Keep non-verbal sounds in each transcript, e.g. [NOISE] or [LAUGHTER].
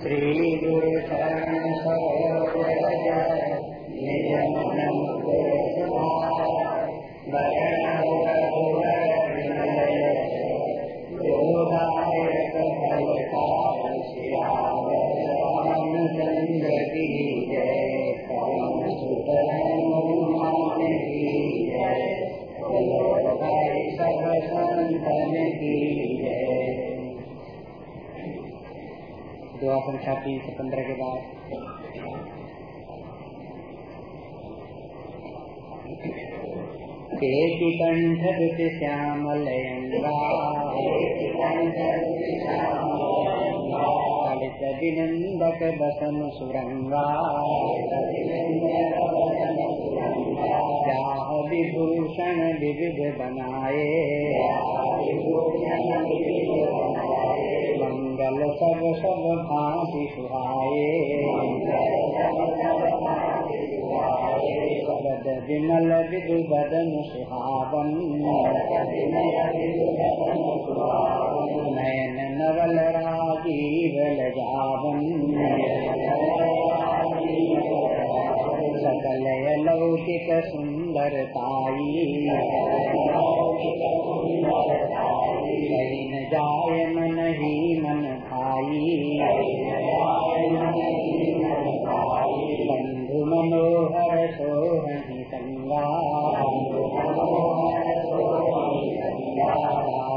श्री गुरु शरण संख्या तीन से पंद्रह के बाद केशिकण्ठ दुति श्यामलयङ्गा ललित विनन्दक दसन जाह विभूषण विविध मंगल सब सब भांति सुहाए शरद विमल विदु बदन सुहावन नयन नवल राजीव लजावन सकल लौकिक सुंदरताई कहीं न जाय मन बंधु मनोहर सोहनी संगा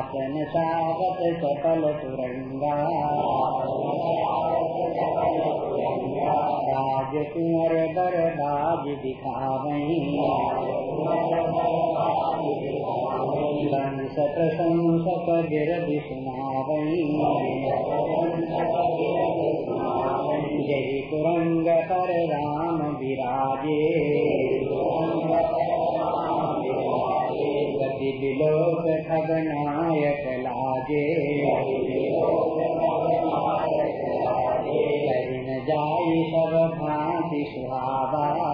शासन सावत सकल तुरंगा राज कुंवर बर बाज दिखावई गिरद जय कुरंग पर राम विराजे गति विलोक खगनायक लाजे जाई सब भांति सुहावा।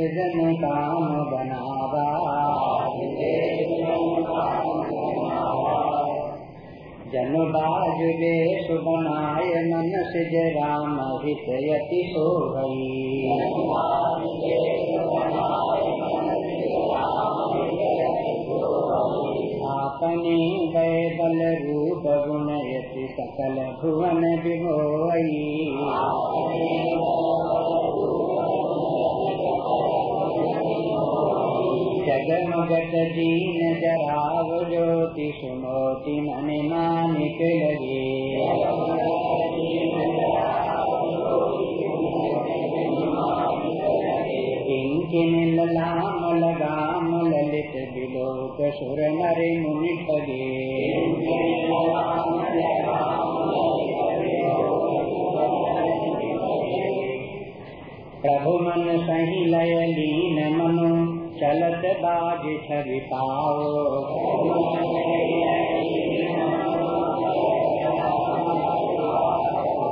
जन काम जन बाज वेश बनाय मन सिज राम हित यति सो आपने गए बल रूप गुण यति सकल भुवन विमोई जगमगत दीन जराव ज्योति सुनोति मन मानिक लगे किंकिन ललाम लगाम ललित विलोक सुर नर मुनि ठगे प्रभु मन सही लय लीन मनु चलत बाज छवि पाओ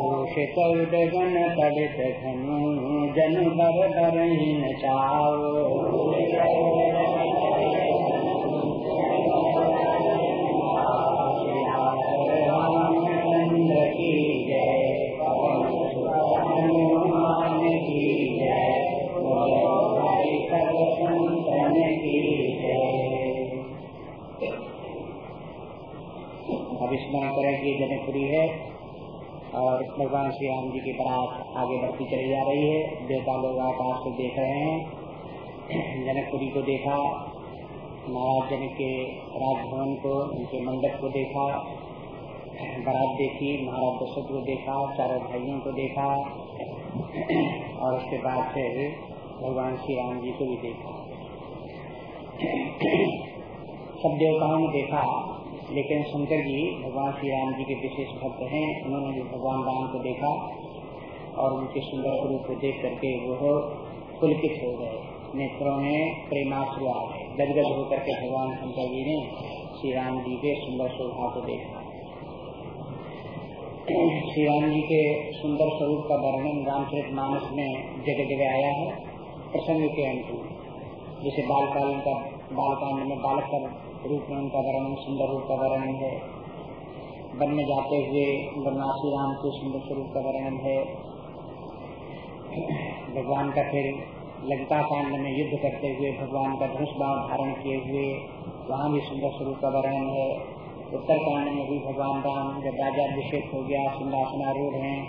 भूषित तड़ित धनु जन बर बर चाओ। रामचंद्र स्मरण करें कि जनकपुरी है और भगवान श्री राम जी की बारात आगे बढ़ती चली जा रही है। देवता लोग आकाश को देख रहे हैं। जनकपुरी को देखा महाराज जनक के राजभवन को, उनके मंडप को देखा, बारात देखी, महाराज दशरथ को देखा, चारों भाइयों को देखा और उसके बाद फिर भगवान श्री राम जी को भी देखा। सब देवताओं ने देखा लेकिन शंकर जी, भगवान श्री राम जी के विशेष भक्त हैं, उन्होंने भी भगवान राम को देखा और उनके सुंदर स्वरूप को देख करके वो पुलकित हो गए। नेत्रों में प्रेमाश्रु आ गए। गदगद होकर के भगवान शंकर जी ने श्री राम जी के सुंदर शोभा को देखा। श्री राम जी के सुंदर स्वरूप का वर्णन रामचरित मानस में जगह जगह आया है। प्रसंग के अंत में, जैसे बाल काल का बाल कांड में बालक का रूप में उनका वर्णन सुंदर रूप का वर्णन है। वन में जाते हुए बनवासी राम के सुंदर स्वरूप का वर्णन है। भगवान का फिर लंका कांड में युद्ध करते हुए भगवान का धनुष बाण धारण किए हुए वहाँ भी सुंदर स्वरूप का वर्णन है। उत्तर कांड में भी भगवान राम जब राजा अभिषेक हो गया सिंहासनारूढ़ है,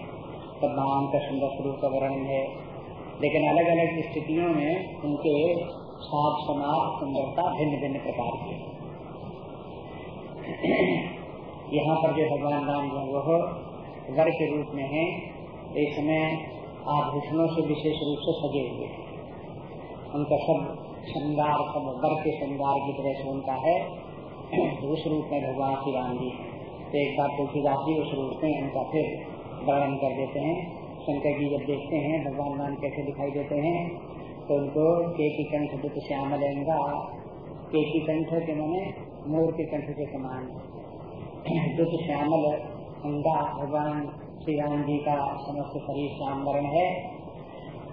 तब भगवान का सुंदर स्वरूप का वर्णन है। लेकिन अलग अलग स्थितियों में उनके साथ समाज सुंदरता भिन्न भिन्न प्रकार की यहाँ पर जो भगवान राम जो वो वर के रूप में है इस समय आभूषणों से विशेष रूप से सजे हुए उनका सब श्रृंगार, सब वर के श्रृंगार की तरह से उनका है। उस रूप में भगवान श्री राम जी तो एक बार तुलसीदास जी उस रूप में उनका फिर वर्णन कर देते हैं। शंकर जी जब देखते हैं, भगवान राम कैसे दिखाई देते हैं तो उनको के की कंठ दुख श्यामल के की कंठ के मैंने मोर के कंठ के समान। जो दुख श्यामल अंगा भगवान, श्री राम जी का समस्त शरीर श्याम वर्ण है।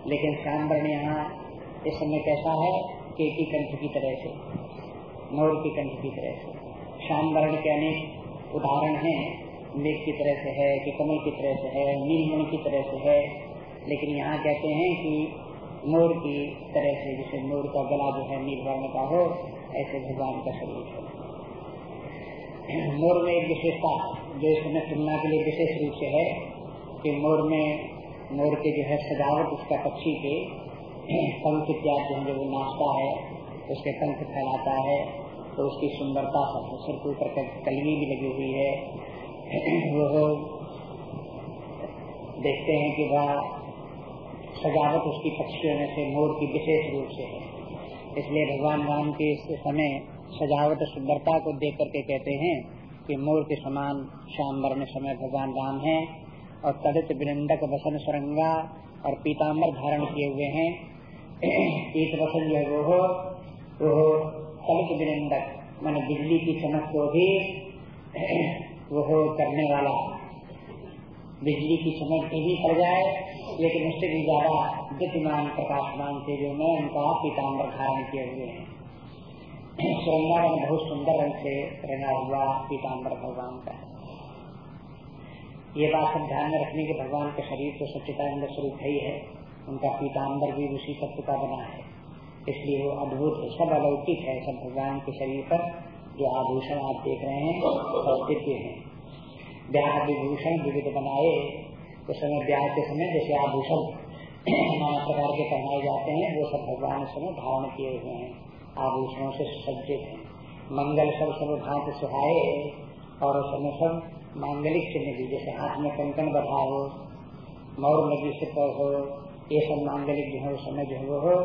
लेकिन श्याम वर्ण यहाँ इस समय कैसा है? के की कंठ की तरह से। मोर के कंठ की तरह से। श्याम वर्ण के अनेक उदाहरण हैं। मेघ की तरह से है, कि कमल की तरह से है, नीलमणि की तरह से है। लेकिन यहाँ कहते हैं कि मोर की तरह से, जैसे मोर का गला जो है नील वर्ण का हो, ऐसे भगवान का शरीर है। मोर में एक विशेषता, जो इस समय तुलना के लिए विशेष रूप से है, कि मोर में, मोर के जो है सजावट, उसका पक्षी के पंख इत्यादि जो है वो नाचता है, उसके पंख फैलाता है तो उसकी सुंदरता सब सिर के ऊपर कलमी भी लगी हुई है। वो देखते हैं कि वह सजावट उसकी पक्षियों में से मोर की विशेष रूप से है। इसलिए भगवान राम के इस समय सजावट सुंदरता को देख करके कहते हैं कि मोर के समान श्याम वर्ण समय भगवान राम हैं और तदित विनंदक वसन सुरंगा और पीताम्बर धारण किए हुए हैं। ईट वसन जो है, वो हो वो तलक विनंदक, मान बिजली की चमक को भी वो हो करने वाला। बिजली की चमक भी पड़ जाए, लेकिन उससे भी ज़्यादा विद्यमान प्रकाशमान से जो मैं उनका पीताम्बर धारण किए हुए हैं। श्रृंगार बहुत सुंदर रंग से रंगा हुआ पीताम्बर भगवान का ये बात सब ध्यान में रखने के भगवान के शरीर तो सच्चिदानंद स्वरूप ही है उनका पीताम्बर भी उसी सत्य का बना है इसलिए वो अद्भुत है सब अलौकिक है सब भगवान के शरीर पर जो आभूषण आप देख रहे हैं दिव्य है ब्याह विभूषण विविध बनाए उस समय ब्याह के समय जैसे आभूषण नाना प्रकार के पहनाए जाते हैं वो सब भगवान समय धारण किए हुए हैं आभूषणों से सज्जित। है मंगल सब सब भांत सुहाए, और समय सब मांगलिक चिन्ह भी, जैसे हाथ में कंकन बधा हो, मौर नदी से हो, ये सब मांगलिक जो है, उस समय जो वो हो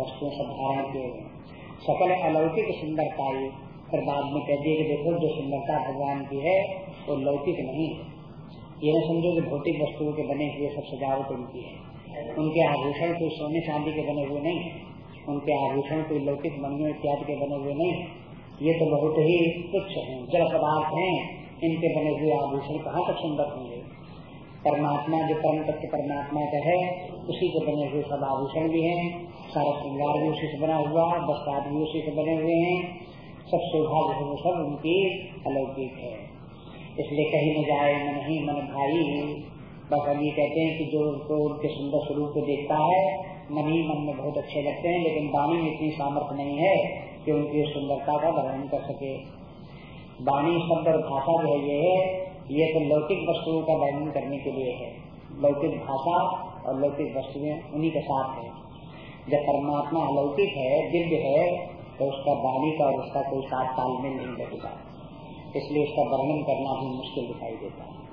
वस्तुओं सब धारण किए सकल अलौकिक सुंदरता ये। फिर बाद में कह दिए कि देखो, जो सुंदरता भगवान की है, वो लौकिक नहीं है। ये न समझो कि भौतिक वस्तुओं के बने हुए सब सजावट उनकी है। उनके आभूषण कोई सोने चांदी के बने हुए नहीं उनके आभूषण कोई लौकिक मणियों इत्यादि के बने हुए नहीं ये तो बहुत ही तुच्छ है जल पदार्थ है। इनके बने हुए आभूषण कहाँ तक सुंदर होंगे? परमात्मा जो परम तत्व परमात्मा का है, उसी के बने हुए सब आभूषण भी हैं। सारा श्रृंगार भी उसी से बना हुआ वस्त्राद भी उसी से बने हुए हैं। सब शोभा जो है सब उनकी अलौकिक है। इसलिए कहीं न जाए मन मन भाई बस हम ये कहते हैं कि जो उनको उनके सुंदर स्वरूप को देखता है, मन ही मन में बहुत अच्छे लगते हैं, लेकिन वाणी में इतनी सामर्थ्य नहीं है कि उनकी सुंदरता का वर्णन कर सके। वाणी शब्द और भाषा जो है ये है ये तो लौकिक वस्तुओं का वर्णन करने के लिए है। लौकिक भाषा और लौकिक वस्तुएँ उन्हीं के साथ है। जब परमात्मा अलौकिक है, दिव्य है तो उसका वाणी का और उसका कोई साथ तालमेल नहीं लगेगा इसलिए इसका वर्णन करना भी मुश्किल दिखाई देता है।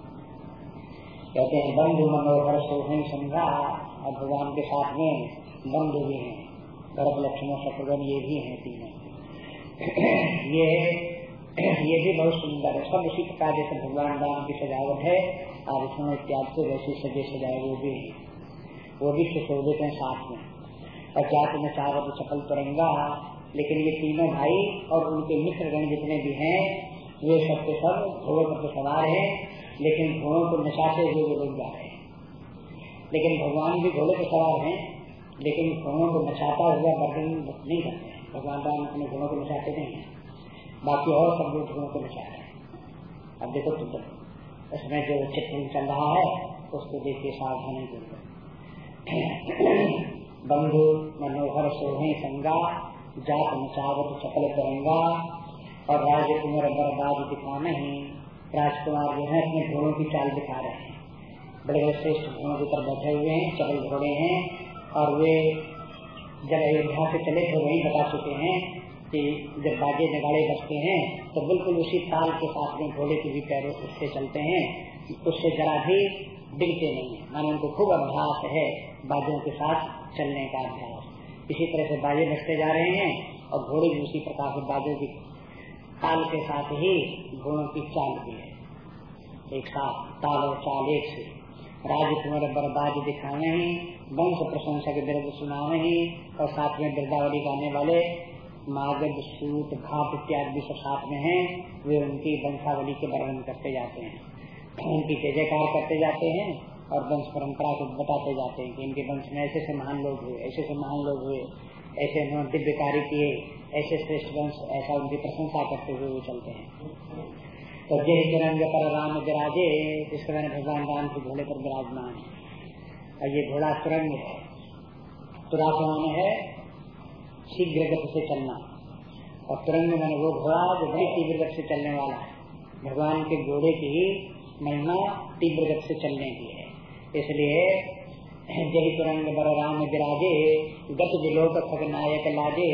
कहते हैं, बंधु मनोहर सोहन संघा और भगवान के साथ में बंधु भी हैं। गर्भ लक्ष्मण शत्रुघ्न ये भी हैं तीनों। [CLEARS THROAT] ये [CLEARS THROAT] ये भी बहुत सुंदर है। सब उसी प्रकार जैसे भगवान राम की सजावट है, और इसमें इत्यादि से वैसे सजे सजाए वो भी है। वो भी सुशोभित है साथ में। और जात में चावत चपल तरंगा, लेकिन ये तीनों भाई और उनके मित्र गण जितने भी हैं, वे सब के सब घोड़ों पर सवार हैं। लेकिन घोड़ों को नशाते हुए वो लोग जा रहे हैं। लेकिन भगवान भी घोड़े पर सवार हैं, लेकिन घोड़ों को नचाता हुआ वर्णन नहीं करते भगवान राम अपने घोड़ों को नचाते नहीं है। बाकी और सब लोग घोड़ों को नचा रहे हैं। अब देखो तुम तो उसमें जो चित्र चल रहा है, उसको देखिए सावधानी पूर्वक [CLEARS THROAT] बंधु, मनोहर, सोहे, संगा, जात, मचावत, चपल करेंगा और राजकुमार बर्बाद दिखा नहीं। राजकुमार जो है अपने घोड़ों की चाल दिखा रहे हैं। बड़े बड़े श्रेष्ठ घोड़ों के ऊपर बैठे हुए हैं, चबल घोड़े हैं, और वे जब अयोध्या से चले थे वही बता चुके हैं कि जब बाजे नगाड़े बजते हैं तो बिल्कुल उसी ताल के साथ में घोड़े के भी पैरों उससे चलते हैं। उससे जरा भी डिगते नहीं है। मानो उनको खूब अभ्यास है बाजों के साथ चलने का अभ्यास। इसी तरह से बाजे बजते जा रहे हैं, और घोड़े भी उसी प्रकार से बाजों की ताल के साथ ही घोड़ों की चाल भी है। एक साथ ताल और चाल एक से। राजकुमार बर्बाद दिखाने ही वंश प्रशंसा के दर्द सुनाने ही और साथ में बिरदावली गाने वाले मागध, सूत, घाट इत्यादि सब साथ में हैं, वे उनकी वंशावली के वर्णन करते जाते हैं। उनकी जय जयकार करते जाते हैं और वंश परंपरा को बताते जाते हैं कि इनके वंश में ऐसे से महान लोग हुए, ऐसे से महान लोग हुए। ऐसे उन्होंने दिव्य कार्य किए, ऐसे श्रेष्ठ वंश, ऐसा उनकी प्रशंसा करते हुए वो चलते हैं। तो जय तिरंग पर राम विराजे इसके मैंने भगवान राम के घोड़े पर विराजमान और ये घोड़ा तुरंग है तुरास है शीघ्र गति से चलना। और तुरंग मैंने वो घोड़ा जो बड़ी तीव्र गति से चलने वाला है। भगवान के घोड़े की महिमा तीव्र गति से चलने की है। इसलिए जय तुरंग बर राम विराजे गति विलोक खगनायक लाजे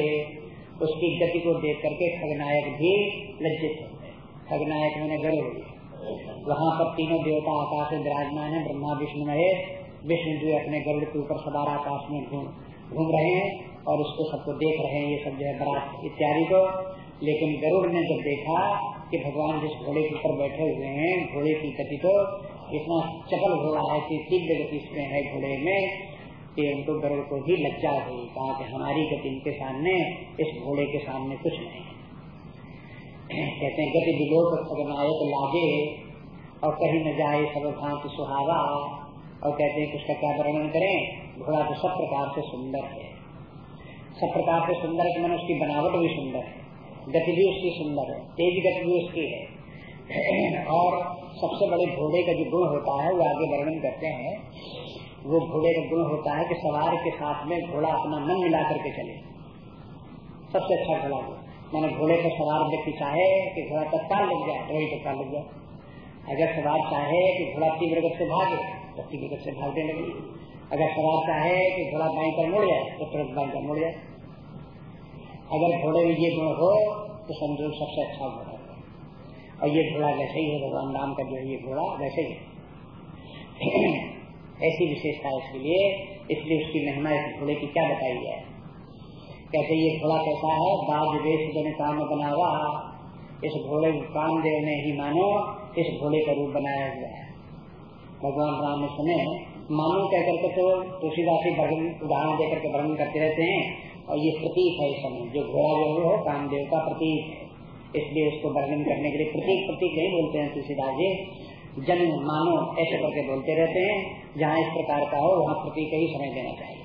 उसकी गति को देख करके खगनायक भी लज्जित हो गए। खगनायक मैंने गरुड़ वहाँ पर तीनों देवता आकाश में विराजमान है, ब्रह्मा, विष्णु, महेश। विष्णु जी अपने गरुड़ के ऊपर सवार आकाश में घूम रहे हैं और उसको सबको देख रहे हैं, ये सब जो है बरात इत्यादि को। लेकिन गरुड़ ने जब देखा कि भगवान जिस घोड़े के ऊपर बैठे हुए हैं, घोड़े की गति तो इतना चपल घोड़ा है कि तीव्र गति में है घोड़े में, कि उनको गरुड़ को भी लज्जा हुई कहा कि हमारी गति इनके सामने, इस घोड़े के सामने कुछ नहीं कहते हैं, गति विलोक सगनायक लागे और कहीं न जाए सब भांत सुहावा और कहते हैं उसका क्या वर्णन करें? घोड़ा तो सब प्रकार से सुंदर है। सब प्रकार से सुंदर है मैंने उसकी बनावट भी सुंदर है। गति भी उसकी सुंदर है। तेज गति भी उसकी है। और सबसे बड़े घोड़े का जो गुण होता है, वो आगे वर्णन करते हैं। वो घोड़े का गुण होता है कि सवार के साथ में घोड़ा अपना मन मिला करके चले। सबसे अच्छा घोड़ा वो। मैंने घोड़े का सवार व्यक्ति चाहे कि घोड़ा तत्काल लग जाए वही तत्काल लग जाए। अगर सवार चाहे कि घोड़ा तीव्र गति से भागे तो तीव्र गति से भागने लगे। अगर सवार चाहे कि घोड़ा बाई पर मुड़ जाए तो तुरंत बाई पर मुड़ जाए। अगर घोड़े में ये गुण हो तो समझो सबसे अच्छा घोड़ा और ये घोड़ा वैसे ही है, भगवान राम का जो ये घोड़ा वैसे ही ऐसी विशेषता इसके लिए, इसलिए उसकी महिमा इस घोड़े की क्या बताई जाए कहते ये घोड़ा कैसा है बाज वेश जन काम बना हुआ इस घोड़े कामदेव ने ही मानो, इस घोड़े का रूप बनाया हुआ है। भगवान राम ने सुने, मानो कह करके तो तुलसीदासी उदाहरण देकर के वर्णन करते रहते हैं, और ये प्रतीक है इस समय, जो घोड़ा जो है कामदेव का प्रतीक है। इसलिए उसको वर्णन करने के लिए प्रतीक प्रतीक नहीं बोलते हैं तुलसीदास जी। जन्म, मानो, ऐसे करके बोलते रहते हैं। जहाँ इस प्रकार का हो, वहाँ प्रतीक ही समझ देना चाहिए।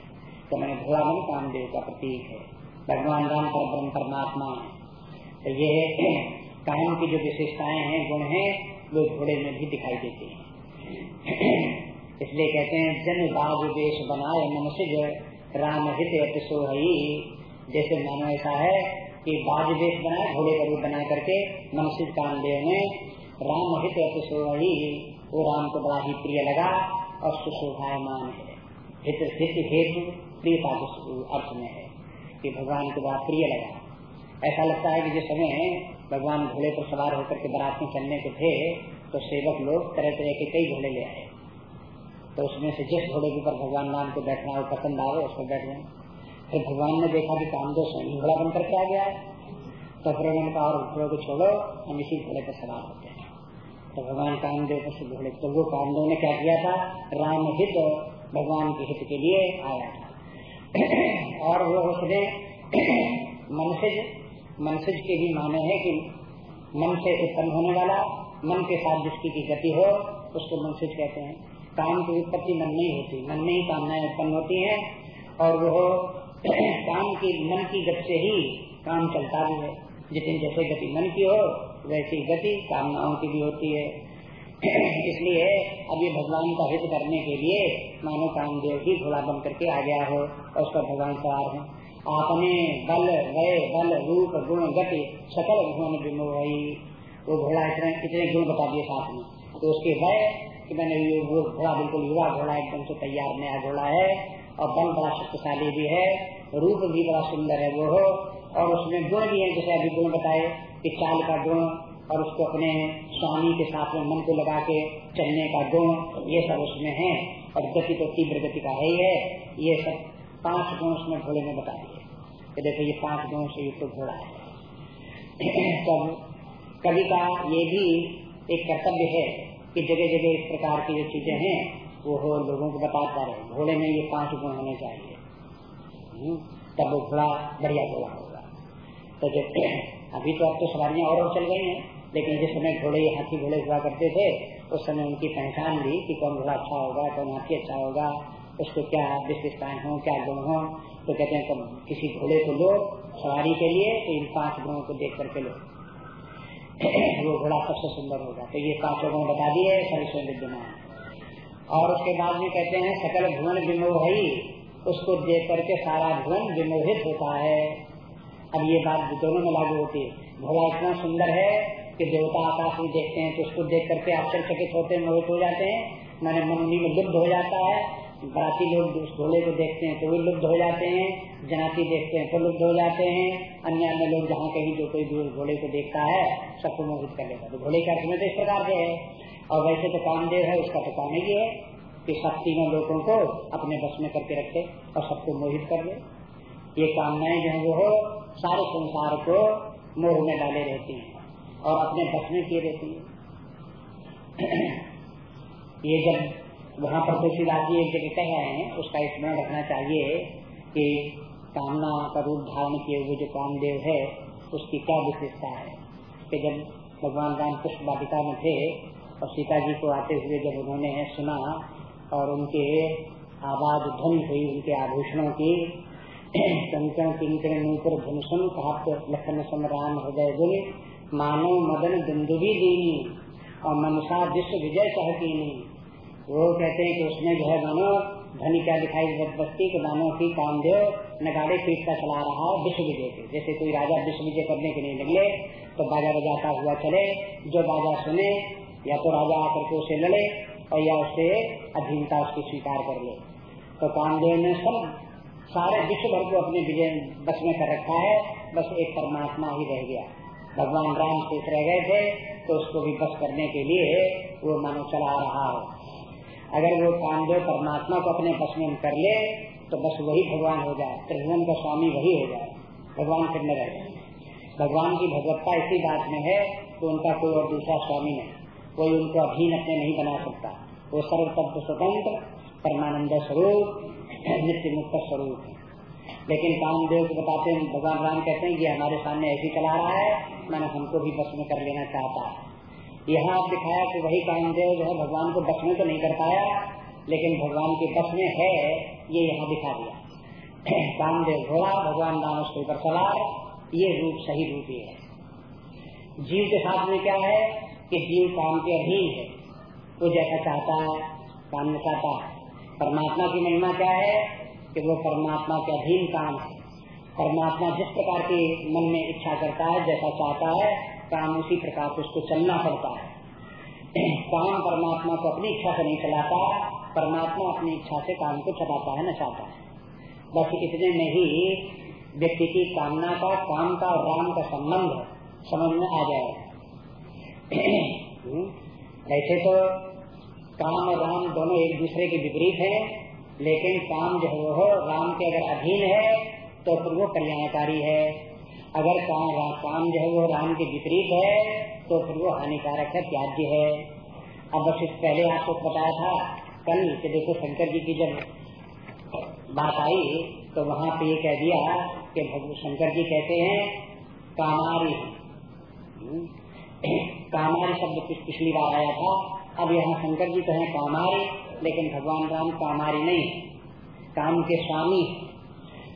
तो मैंने मन कामदेव का प्रतीक है। भगवान राम पर ब्रह्म परमात्मा है। तो ये काम की जो विशेषताएँ हैं, गुण हैं, वो घोड़े में भी दिखाई देती हैं। इसलिए कहते हैं, जन बाग देश बनाए मनुष्य राम हित सोहई जैसे मानो ऐसा है कि बाज वेश बनाए घोड़े का रूप बना करके मनसिद कामदेव ने राम हित ही वो राम को बड़ा ही प्रिय लगा और सुशोभायमान है। हित हित हेतु प्रियता अर्थ में है कि भगवान को बड़ा प्रिय लगा। ऐसा लगता है कि जिस समय भगवान घोड़े पर सवार होकर के बारात में चलने के थे तो सेवक लोग तरह तरह के कई घोड़े ले आए। तो उसमें से जिस घोड़े के ऊपर भगवान राम को बैठना, वो पसंद आवे उस बैठ गए फिर भगवान ने देखा कि कामदेव स्वयं घोड़ा बनकर के आ गया? तो फिर उन्होंने कहा, और घोड़े को छोड़ो, हम इसी घोड़े पर सवार होते हैं। तो भगवान कामदेव से घोड़े तो वो कामदेव ने क्या किया था? राम हित भगवान के हित के लिए आया था। [CLEARS THROAT] और वो उसने [CLEARS THROAT] मनसिज मनसिज के भी माने हैं कि मन से उत्पन्न होने वाला, मन के साथ जिसकी की गति हो, उसको मनसिज कहते हैं। काम की उत्पत्ति मन नहीं होती मन में ही कामनाएँ उत्पन्न होती हैं, और वो काम की, मन की गति से ही काम चलता भी है। जितनी जैसे गति मन की हो, वैसी गति कामनाओं की भी होती है। इसलिए अब ये भगवान का हित करने के लिए मानो कामदेव ही घोड़ा बन करके आ गया हो और उस पर भगवान सवार हो। आपने बल वय बल, रूप, गुण, गति, सकल भुवन विमोही वो घोड़ा इतने इतने गुण बता दिए साथ में। तो उसके वय कि मैंने वो घोड़ा, बिल्कुल युवा घोड़ा एकदम से तैयार, नया घोड़ा है। और बल बड़ा शक्तिशाली भी है, रूप भी बड़ा सुंदर है वो। हो और उसमें गुण भी है, जैसे अभी गुण बताए कि चाल का गुण और उसको अपने स्वामी के साथ में मन को लगा के चलने का गुण, ये सब उसमें है। और गति तो तीव्र गति का है ही है। ये सब पाँच गुण उसमें घोड़े में बता दिए। कि देखो, ये पाँच गुणों से युक्त तो घोड़ा है। [CLEARS THROAT] तब कवि का ये भी एक कर्तव्य है कि जगह जगह इस प्रकार की जो चीज़ें हैं वो हो लोगों को बताता रहे घोड़े में ये पाँच गुण होने चाहिए। हम्म, तब वो घोड़ा बढ़िया घोड़ा होगा। तो जब [CLEARS THROAT] अभी तो अब तो सवारियाँ और, और चल गई हैं लेकिन जिस समय घोड़े हाथी घोड़े हुआ करते थे उस समय उनकी पहचान ली कि कौन घोड़ा अच्छा होगा कौन हाथी अच्छा होगा उसको क्या विशेषताएँ हो क्या गुण हो तो कहते हैं किसी घोड़े को लो सवारी के लिए तो इन पाँच गुणों को देख करके लो। [CLEARS THROAT] वो घोड़ा सबसे सुंदर होगा। तो ये पाँचों गुण बता दिए सभी विद्यमान। और उसके बाद भी कहते हैं, सकल भुवन विमोही, उसको देख करके सारा भुवन विमोहित होता है। अब ये बात दोनों में लागू होती है। घोड़ा इतना सुंदर है कि देवता आकाश में देखते हैं तो उसको देख करके आश्चर्यचकित होते हैं मोहित हो जाते हैं। मैंने मन उन्हीं में लुब्ध हो जाता है। बराती लोग उस घोड़े को देखते हैं तो भी लुब्ध हो जाते हैं। जनाती देखते हैं तो लुब्ध हो जाते हैं। अन्य अन्य लोग जहाँ कहीं जो कोई दूर घोड़े को देखता है, सबको मोहित कर लेता है। तो घोड़े का अर्थ में तो इस प्रकार से है। और वैसे तो कामदेव है, उसका तो काम ही है कि सब तीनों लोगों को अपने बस में करके रखे और सबको मोहित कर ले। ये कामनाएँ जो है, वो सारे संसार को मोह में डाले रहती हैं और अपने बस में किए रहती है। [CLEARS THROAT] ये जब वहाँ पर तुलसीदास एक जगह कह रहे हैं, उसका स्मरण रखना चाहिए कि कामना का रूप धारण किए हुए जो कामदेव है, उसकी क्या विशेषता है? कि जब भगवान राम कृष्ण वाटिका में थे और सीता जी को आते हुए जब उन्होंने सुना और उनके आवाज़ ध्वनि हुई उनके आभूषणों की कंकण किंकण नूपुर धनुषण लखन, समराम, हृदय गुण मानो मदन बिंदुवी दीनी और मनसा विश्व विजय कहतीनी वो कहते हैं कि उसमें जो है मानो धनी क्या दिखाई बस्ती के मानो की कामदेव नगाड़े पीटता चला रहा है विश्व विजय के जैसे कोई राजा विश्व विजय करने के लिए निकले तो बाजा बजाता हुआ चले, जो बाजा सुने या तो राजा आकर के उसे लड़े और या उसे अधीनता उसकी स्वीकार कर ले। तो कामदेव ने सब, सारे विश्व भर को अपने विजय बस में कर रखा है, बस एक परमात्मा ही रह गया। भगवान राम शेष रह गए थे तो उसको भी बस करने के लिए वो मानो चला रहा है। अगर वो कामदेव परमात्मा को अपने बस में कर ले तो बस वही भगवान हो जाए, त्रिभुवन का स्वामी वही हो जाए, भगवान फिर रह जाए। भगवान की भगवत्ता इसी बात में है तो उनका कोई और दूसरा स्वामी नहीं। कोई उनको अधीन अपने नहीं बना सकता। वो सर्वतत्व स्वतंत्र, परमानंद स्वरूप, नित्य मुक्त स्वरूप है। लेकिन कामदेव को बताते हैं, भगवान राम कहते हैं कि हमारे सामने ऐसी चला रहा है, मैंने हमको भी बस में कर लेना चाहता है। यहाँ आप दिखाया कि वही कामदेव जो है, भगवान को बस में तो नहीं कर पाया, लेकिन भगवान के बस में है, ये यहाँ दिखा दिया। [CLEARS THROAT] कामदेव घोड़ा भगवान राम उसके ऊपर सवार ये रूप सही रूप ही है। जीव के साथ में क्या है? कि जीव काम के अधीन है। वो जैसा चाहता है, काम में चाहता है। परमात्मा की महिमा क्या है? कि वो परमात्मा के अधीन काम है। परमात्मा जिस प्रकार की मन में इच्छा करता है, जैसा चाहता है, काम उसी प्रकार से उसको चलना पड़ता है। [CLEARS THROAT] काम परमात्मा को अपनी इच्छा से नहीं चलाता, परमात्मा अपनी इच्छा से काम को चलाता है, न चाहता है। बस इतने में ही व्यक्ति की कामना का, काम का और राम का संबंध समझ में आ जाए ऐसे तो काम और राम दोनों एक दूसरे के विपरीत है लेकिन काम जो है वो राम के अगर अधीन है तो फिर वो कल्याणकारी है। अगर काम काम जो है वो राम के विपरीत है तो फिर वो हानिकारक है त्याज्य है। अब बस इस पहले आपको बताया था कल कि देखो शंकर जी की जब बात आई तो वहाँ पे ये कह दिया कि शंकर जी कहते हैं कामारी। हम्म, कामारी शब्द पिछली बार आया था। अब यहाँ शंकर जी कहें कामारी, लेकिन भगवान राम कामारी नहीं। काम के स्वामी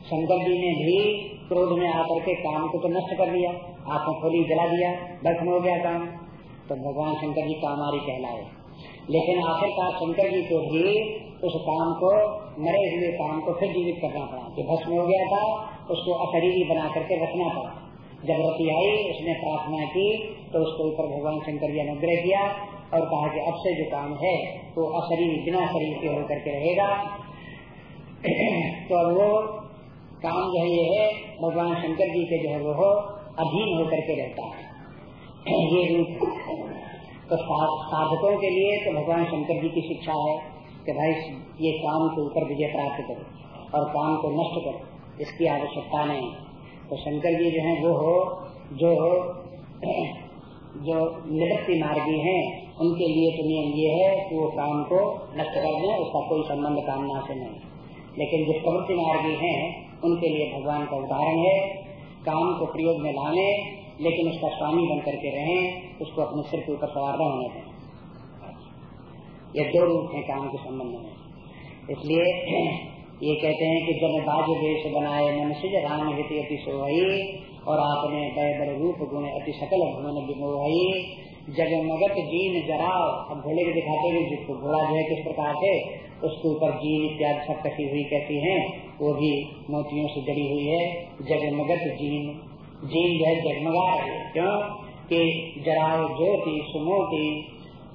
शंकर जी ने भी क्रोध में आकर के काम को तो नष्ट कर दिया, आँखों खोली जला दिया बस हो गया काम। तो भगवान शंकर जी कामारी कहलाए। लेकिन आखिरकार शंकर जी को भी उस काम को मरे हुए काम को फिर जीवित करना पड़ा। कि भस्म हो गया था, उसको अशरीरी बना करके रखना पड़ा। जब रति आई, उसने प्रार्थना की तो उसके ऊपर भगवान शंकर जी अनुग्रह किया और कहा कि अब से जो काम है तो अशरीर बिना शरीर के होकर के रहेगा। तो अब वो काम जो है, ये है, भगवान शंकर जी के जो है, वो अधीन होकर के रहता है। ये तो साधकों के लिए तो भगवान शंकर जी की शिक्षा है कि भाई, ये काम के ऊपर विजय प्राप्त करो और काम को नष्ट करो, इसकी आवश्यकता नहीं। तो शंकर जी जो है, वो हो, जो हो, [CLEARS THROAT] जो निवृत्ति मार्गी हैं, उनके लिए तो नियम ये है कि वो काम को नष्ट कर दें, उसका कोई संबंध कामना से नहीं लेकिन जो प्रवृत्ति मार्गी हैं, उनके लिए भगवान का उदाहरण है, काम को प्रयोग में लाने, लेकिन उसका स्वामी बन करके रहें, उसको अपने सिर के ऊपर सवार न होने दें। ये दो रूप है काम के संबंध में। इसलिए [CLEARS THROAT] ये कहते हैं कि जब बाज वेश बनाए मनुष्य राम हित अति सोहई और आपने बड़े बड़े रूप गुण अति सकल भुवन विमोहई जगमगत जीन जराव अब घोड़े के दिखाते हुए जिसको घोड़ा जो है किस प्रकार से, उसके ऊपर जीन इत्यादि सब कसी हुई कहती है, वो भी मोतियों से जड़ी हुई है। जगमगत जीन जीन जो है जगमगा क्यों? कि जराव ज्योति, सुमोती,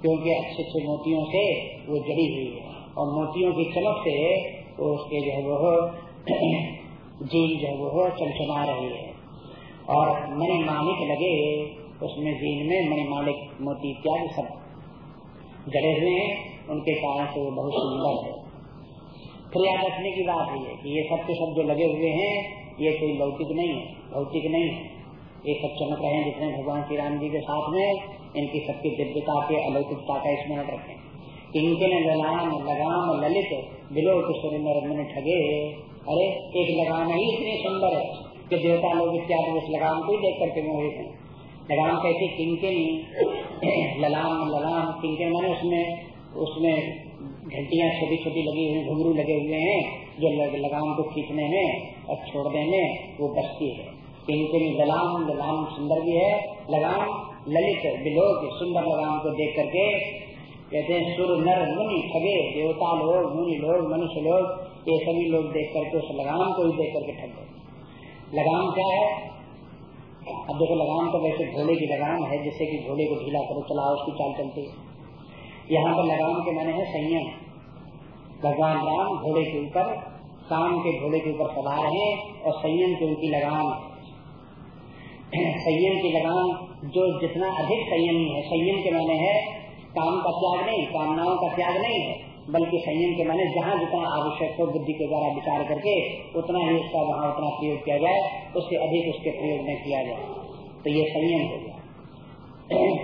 क्योंकि अच्छे अच्छे मोतियों से वो जड़ी हुई है। और मोतियों की चमक से वो उसके जो है वो [CLEARS THROAT] जीन जो है वो चमचमा रही है। और मणि मालिक लगे, उसमें जीन में मणि मालिक, मोती इत्यादि सब जड़े हुए हैं। उनके कारण से वो बहुत सुंदर है। फिर याद रखने की बात है कि ये सब के सब जो लगे हुए हैं, ये कोई लौकिक नहीं है, भौतिक नहीं है। ये सब चमक रहे हैं जितने भगवान श्री राम जी के साथ में, इनकी सबकी दिव्यता के अलौकिकता का स्मरण रखें। इनके लगाम लगाम ललित बिलो किशोर ठगे। अरे, एक लगाम ही इतनी सुंदर है कि देवता लोग इत्यादि उस लगाम को ही देख करके मोहित हैं। लगाम कैसी किंकिन ललाम ललाम किंकिन मैंने उसमें उसमें घंटिया छोटी छोटी लगी हुई घुंगरू लगे हुए हैं, जो लगाम को खींचने में और छोड़ने में वो बचती है। किंकिन ललाम ललाम सुंदर भी है, लगाम ललित बिलोक सुंदर लगाम को देख करके कहते हैं, सुर, नर, मुनि ठगे देवता लोग, मुनि लोग, मनुष्य लोग, ये सभी लोग देख करके उस लगाम को ही देख करके ठग गए। लगाम क्या है? अब देखो, लगाम तो वैसे घोड़े की लगाम है, जिससे कि घोड़े को ढीला करो, चलाओ, उसकी चाल चलती है। यहाँ पर लगाम के मैंने है संयम। भगवान राम घोड़े के ऊपर, काम के घोड़े के ऊपर सवार हैं और संयम की उनकी लगाम [CLEARS THROAT] संयम की लगाम, जो जितना अधिक संयमी है, संयम के माने है काम का त्याग नहीं, कामनाओं का त्याग नहीं है बल्कि संयम के माने जहाँ जितना आवश्यक हो बुद्धि के द्वारा विचार करके, उतना ही उसका वहाँ उतना प्रयोग किया जाए, उससे अधिक उसके प्रयोग में किया जाए। तो ये संयम हो गया।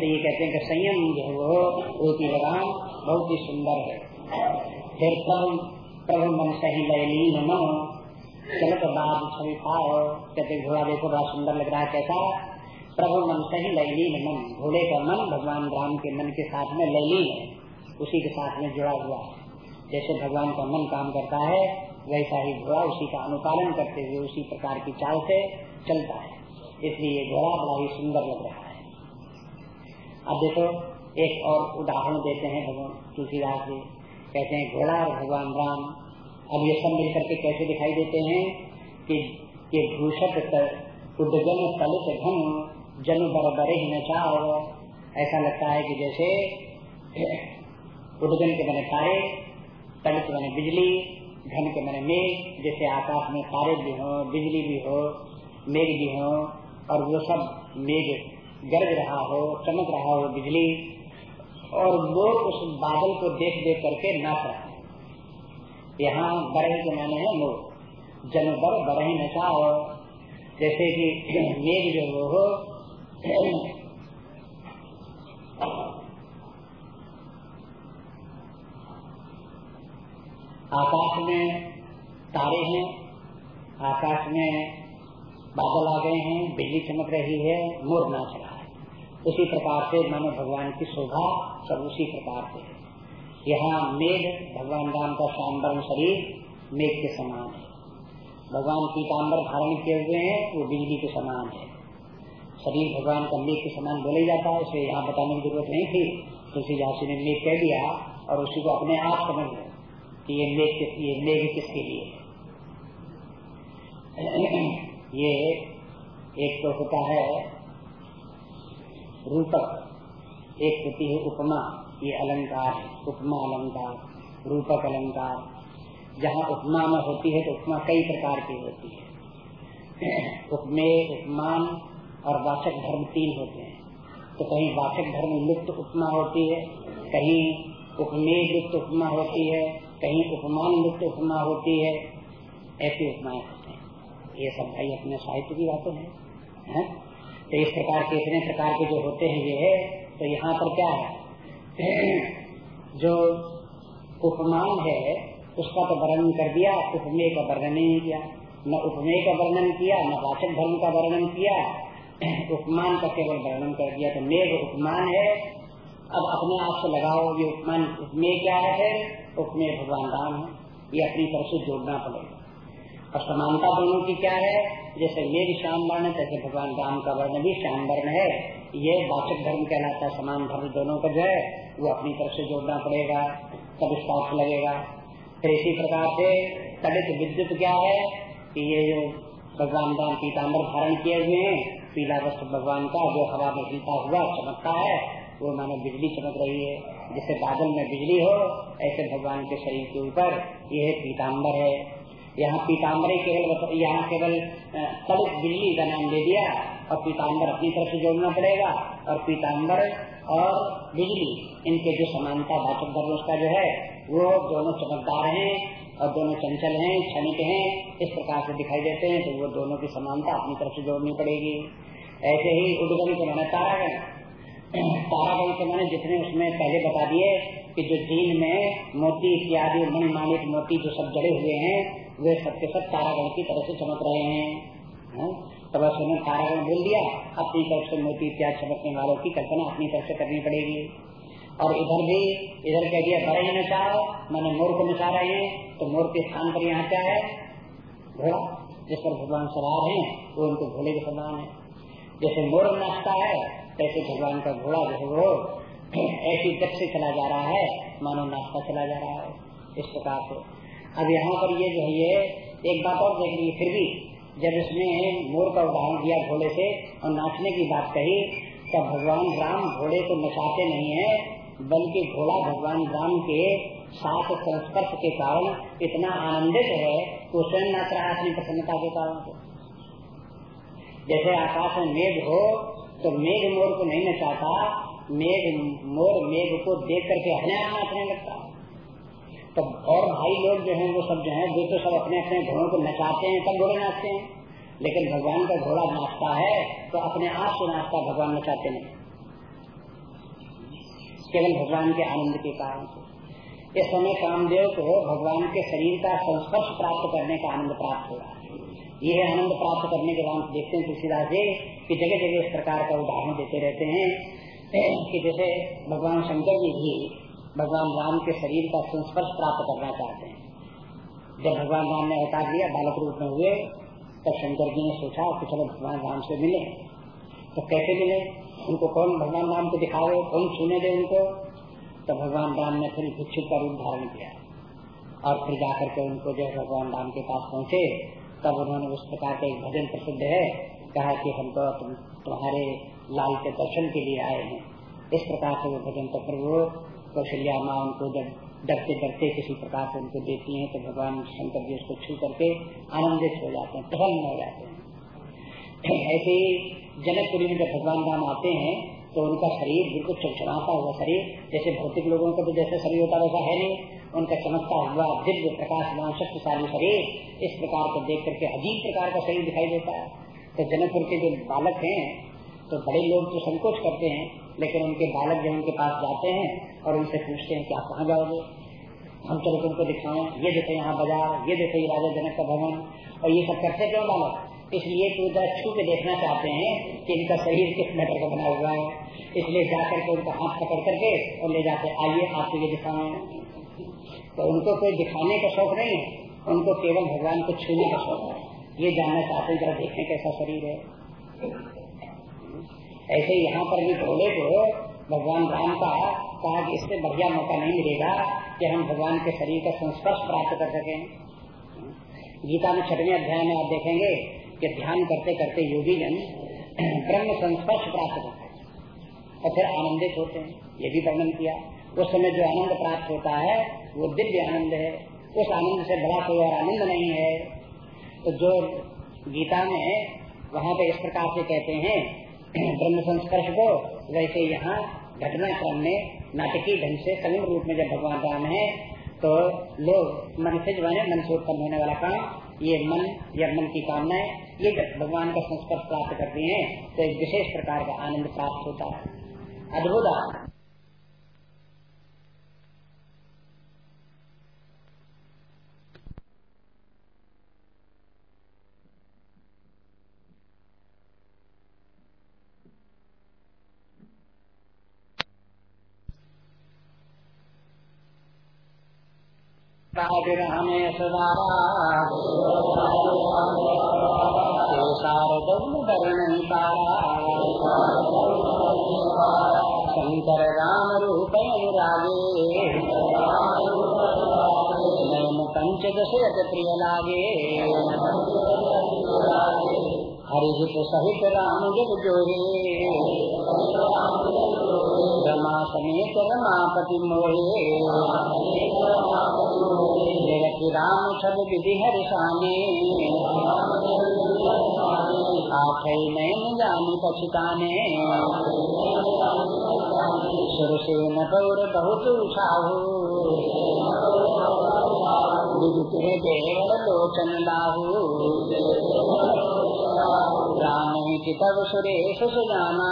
तो ये कहते हैं कि संयम जो है वो रोटी लगाम बहुत ही सुंदर है। फिर प्रभु प्रभु मन सही लयलीन मन, चलो तो बाद छवि खाओ कहते घोड़ा देखो, बड़ा सुंदर लग रहा है, कैसा? प्रभु मन से ही लयलीन मन घोड़े का मन भगवान राम के मन के साथ में लयलीन है। उसी के साथ में जुड़ा हुआ है। जैसे भगवान का मन काम करता है, वैसा ही घोड़ा उसी का अनुपालन करते हुए उसी प्रकार की चाल से चलता है। इसलिए ये घोड़ा बड़ा ही सुंदर लग रहा है। अब देखो, एक और उदाहरण देते हैं भगवान तुलसीदास जी कहते हैं घोड़ा और भगवान राम। अब ये सब मिलकर के कैसे दिखाई देते हैं कि ये भूषक उद्गम तलित जन बड़े ही नचाओ ऐसा लगता है कि जैसे उद्गम के बने तारे तलित बने बिजली घन के बने मेघ जैसे आकाश में तारे भी हो, बिजली भी हो, मेघ भी हो, और वो सब मेघ गरज रहा हो, चमक रहा हो बिजली, और वो उस बादल को देख देख करके नाच रहे यहाँ बरही के माने है लोग। जन बर बरही नचाओ जैसे कि मेघ जो वो हो आकाश में तारे हैं, आकाश में बादल आ गए हैं, बिजली चमक रही है, मोर नाच रहा है। उसी प्रकार से मानो भगवान की शोभा सब उसी प्रकार से है। यहाँ मेघ भगवान राम का शानदार शरीर मेघ के समान है। भगवान पीताम्बर धारण किए हुए हैं, वो बिजली के समान है। शरीर भगवान का मेघ के समान बोले जाता है, उसे यहाँ बताने की ज़रूरत नहीं थी। तुलसीदास जी ने मेघ कह दिया और उसी को अपने आप समझ गए कि ये मेघ ये मेघ किसके लिए ये एक तो होता है, रूपक। एक होती है उपमा, ये अलंकार उपमा अलंकार, रूपक अलंकार। जहाँ उपमा में होती है तो उपमा कई प्रकार की होती है। [CLEARS THROAT] उपमेय उपमान और वाचक धर्म तीन होते हैं। तो कहीं वाचक धर्म लुप्त उपमा होती है, कहीं उपमेय लुप्त उपमा होती है, कहीं उपमान लुप्त उपमा होती है, ऐसी उपमाएँ होते हैं। ये सब भाई अपने साहित्य की बातें हैं, है? तो इस प्रकार के, इतने प्रकार के जो होते हैं ये है तो यहाँ पर क्या है? [CLEARS THROAT] जो उपमान है, उसका तो वर्णन कर दिया, उपमेय का वर्णन नहीं किया। न उपमेय का वर्णन किया, न वाचक धर्म का वर्णन किया उपमान का केवल वर्णन कर दिया तो मेघ उपमान है। अब अपने आप से लगाओ ये उपमान, उपमेय क्या है? उपमेय भगवान राम है। ये अपनी तरफ़ से जोड़ना पड़ेगा। और समानता दोनों की क्या है? जैसे मेघ श्याम वर्ण तैसे भगवान राम का वर्ण भी श्याम वर्ण है। ये वाचक धर्म कहलाता है, समान धर्म दोनों का जो है, वो अपनी तरफ़ से जोड़ना पड़ेगा। तब इसका लगेगा। फिर इसी प्रकार से तड़ित विद्युत क्या है? कि ये जो भगवान राम पीताम्बर धारण किए हुए हैं पीला वस्त्र भगवान का जो हवा में हिलता हुआ चमकता है, वो मानो बिजली चमक रही है। जैसे बादल में बिजली हो, ऐसे भगवान के शरीर के ऊपर यह पीताम्बर है। यहाँ पीताम्बर केवल यहाँ केवल तड़ित बिजली का नाम दे दिया और पीताम्बर अपनी तरफ़ से जोड़ना पड़ेगा। और पीताम्बर और बिजली, इनके जो समानता वाचक धर्म उसका जो है, वो दोनों चमकदार हैं। और दोनों चंचल हैं, क्षणिक हैं, इस प्रकार से दिखाई देते हैं तो वो दोनों की समानता अपनी तरफ़ से जोड़नी पड़ेगी। ऐसे ही उदगम के मैंने तारागण। तारागण के मैंने जितने उसमें पहले बता दिए कि जो जीन में मोती इत्यादि मन मानित मोती जो सब जड़े हुए हैं, वे सबके सब तारागण की तरह से चमक रहे हैं? तब उसने तारागण बोल दिया, अपनी तरफ़ से मोती इत्यादि चमकने वालों की कल्पना अपनी तरफ़ से करनी पड़ेगी। और इधर भी, इधर कह दिया बड़े ही नचाओ मैंने मोर को नचा रहे हैं तो मोर के स्थान पर यहाँ क्या है? घोड़ा, जिस पर भगवान सवार है, वो उनको घोड़े के समान है। जैसे मोर नाचता है तैसे भगवान का घोड़ा जैसे वो ऐसी से चला जा रहा है, मानो नाचता चला जा रहा है, इस प्रकार से। अब यहाँ पर ये जो है ये, एक बात और देख लीजिए फिर भी। जब इसमें मोर का उदाहरण दिया घोड़े से और नाचने की बात कही, तब भगवान राम घोड़े को नचाते नहीं है बल्कि घोड़ा भगवान राम के साथ संस्पर्श के कारण इतना आनंदित है तो स्वयं नाच अपनी प्रसन्नता के कारण जैसे आकाश में मेघ हो तो मेघ मोर को नहीं नचाता, मेघ मोर मेघ को देख करके आप नाचने लगता तो और भाई लोग जो हैं, वो सब जो हैं, वो तो सब अपने अपने घोड़ों को नचाते हैं तब घोड़े नाचते हैं। लेकिन भगवान का घोड़ा नाचता है तो अपने आप से नाचता भगवान नचाते नहीं। केवल भगवान के आनंद के कारण से इस समय कामदेव को भगवान के शरीर का संस्पर्श प्राप्त करने का आनंद प्राप्त हुआ। ये आनंद प्राप्त करने के बाद देखते हैं तुलसीदास जी कि जगह जगह इस प्रकार का उदाहरण देते रहते हैं कि जैसे भगवान शंकर जी भी भगवान राम के शरीर का संस्पर्श प्राप्त करना चाहते हैं। जब भगवान राम ने अवतार लिया, बालक रूप में हुए, तब शंकर जी ने सोचा कि चलो भगवान राम से मिले। तो कैसे मिले? उनको कौन भगवान राम को दिखावे कौन सुने दे उनको? तो भगवान राम ने फिर भिक्षु का रूप धारण किया। और फिर जाकर के उनको जो भगवान राम के पास पहुँचे, तब उन्होंने उस प्रकार का एक भजन प्रसिद्ध है, कहा कि हम तो तुम्हारे लाल के दर्शन के लिए आए हैं। इस प्रकार से वो भजन तो फिर वो कौशल्या माँ उनको जब डरते डरते किसी प्रकार से उनको देती हैं तो भगवान शंकर जी उसको छू करके आनंदित हो जाते हैं, प्रसन्न हो जाते हैं। ऐसे जनकपुरी में जब भगवान राम आते हैं तो उनका शरीर बिल्कुल चमचमाता हुआ शरीर, जैसे भौतिक लोगों का तो जैसे शरीर होता वैसा है नहीं। उनका चमकता हुआ, दिव्य प्रकाशमान शक्तिशाली शरीर, इस प्रकार को देख करके अजीब प्रकार का शरीर दिखाई देता है। तो जनकपुर के जो बालक हैं तो बड़े लोग तो संकोच करते हैं, लेकिन उनके बालक जो उनके पास जाते हैं और उनसे पूछते हैं कि आप कहाँ जाओगे, हम चलो तुमको दिखाएँ, ये देखो यहाँ बाज़ार, ये देखो राजा जनक का भवन, और ये सब करते क्यों बालक? इसलिए छू के देखना चाहते हैं कि इनका शरीर किस मेटर का बना हुआ है। इसलिए जाकर के उनका हाथ पकड़ करके और ले जाते आइए, आपको ये दिखाना तो उनको कोई दिखाने का शौक नहीं है। उनको केवल भगवान को छूने का शौक है। ये जानना चाहते हैं, जरा देखें कैसा शरीर है। ऐसे यहाँ पर भी घोड़े को भगवान राम का कहा कि इससे बढ़िया मौका नहीं मिलेगा कि हम भगवान के शरीर का संस्पर्श प्राप्त कर सके। गीता में छठवें अध्याय में आप देखेंगे कि ध्यान करते करते योगी जन ब्रह्म संस्पर्श प्राप्त करते हैं और फिर आनंदित होते हैं। ये भी वर्णन किया। उस समय जो आनंद प्राप्त होता है, वो दिव्य आनंद है। उस आनंद से बड़ा कोई और आनंद नहीं है। तो जो गीता में वहाँ पे इस प्रकार से कहते हैं, ब्रह्म संस्पर्श को, वैसे यहाँ घटनाक्रम में नाटकीय ढंग से सलिम रूप में जब भगवान राम है तो लोग मन से जो है, मन से उत्पन्न होने वाला काम ये मन, या मन की कामनाएँ, ये जब भगवान का संस्पर्श प्राप्त करती हैं तो एक विशेष प्रकार का आनंद प्राप्त होता है। अद्भुत विरहणे सदारा शंकर राम रूप अनुरागे नयन प्रिय लागे हरिहित सहित राम जग जोहे रमा समेत रमापति मोहे राम छद विधि हर साने आठ नैन जानी पछताने सुरसेन गौर बहुत उछाहू। विदित देव लोचन लाहू। राम तब सुरेश सुजाना।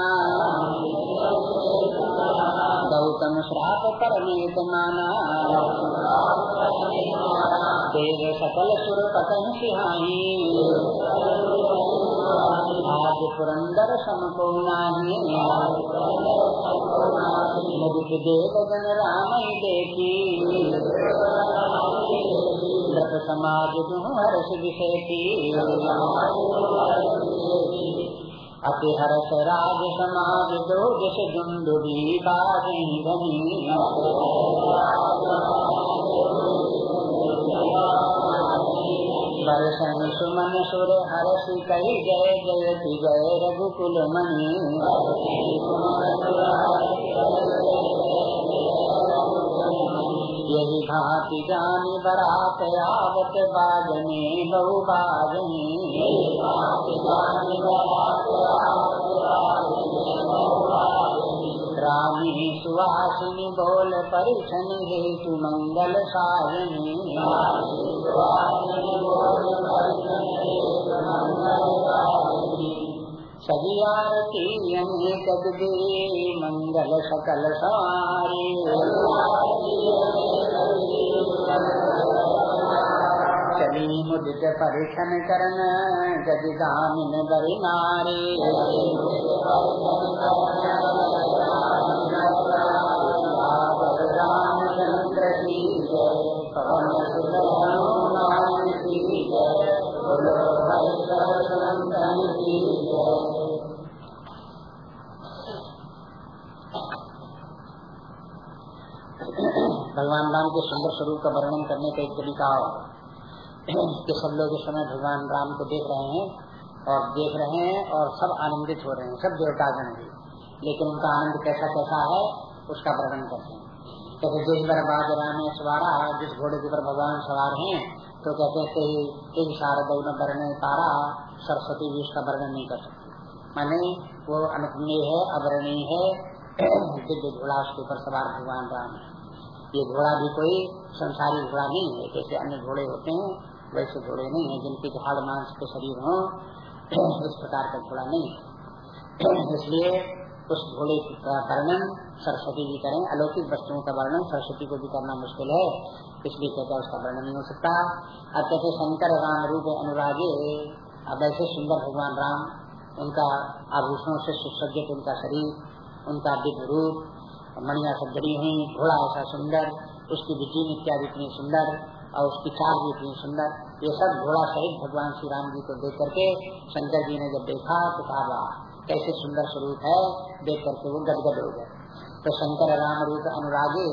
गौतम श्राप परमेत माना देव सकल सुर पतन सिहाई आज पुरंदर समको नाही मुदित देव गण राम देखी समाज हर्ष विषय की अति हर्ष राज समाज दो जस दुंदुरी बाजी दर्शन सुमन सुर हर्ष कही जय जयति जय रघुकुल मणि। यही भांति जानी बरात आवत बाजने बहु बाजनी रामी सुहासिनी बोल परिछन हेतु मंगल साजनी सभी आरती अनेक दे मंगल सकल सवारी चली मुदित परिछन करन गजगामिन बरि नारी भगवान राम के सुंदर स्वरूप का वर्णन करने का एक तरीका कि सब लोग इस समय भगवान राम को देख रहे हैं और देख रहे हैं और सब आनंदित हो रहे हैं, सब देवतागण भी लेकिन उनका आनंद कैसा कैसा है, उसका वर्णन करते हैं। जैसे जिस बार बाज राम सवारा, जिस घोड़े के ऊपर भगवान सवार हैं तो कहते हैं कि एक शारद वर्ण तारा, सरस्वती भी उसका वर्णन नहीं कर सकती। माने वो अनुपनीय है अवर्णीय है, दिव्य घोड़ा उसके ऊपर सवार भगवान राम है। ये घोड़ा भी कोई संसारी घोड़ा नहीं है, जैसे अन्य घोड़े होते हैं वैसे घोड़े नहीं है, जिनके हाड़ मांस के शरीर हो, इस प्रकार का घोड़ा नहीं इसलिए उस घोड़े का वर्णन सरस्वती जी करें। अलौकिक वस्तुओं का वर्णन सरस्वती को भी करना मुश्किल है, इसलिए कहते उसका वर्णन नहीं हो सकता। अब कहते शंकर राम रूप अनुरागे, अब ऐसे सुंदर भगवान राम, उनका आभूषणों से सुसज्जित उनका शरीर, उनका दिव्य रूप मणिया सब जड़ी हुई, घोड़ा ऐसा सुंदर, उसकी बिचीन इत्यादि इतनी सुंदर और उसकी चार भी इतनी सुंदर, ये सब घोड़ा सहित भगवान श्री राम जी को देख करके शंकर जी ने जब देखा तो कहा, वाह, कैसे सुंदर स्वरूप है। देख करके वो गदगद हो गए। तो शंकर राम रूप अनुरागे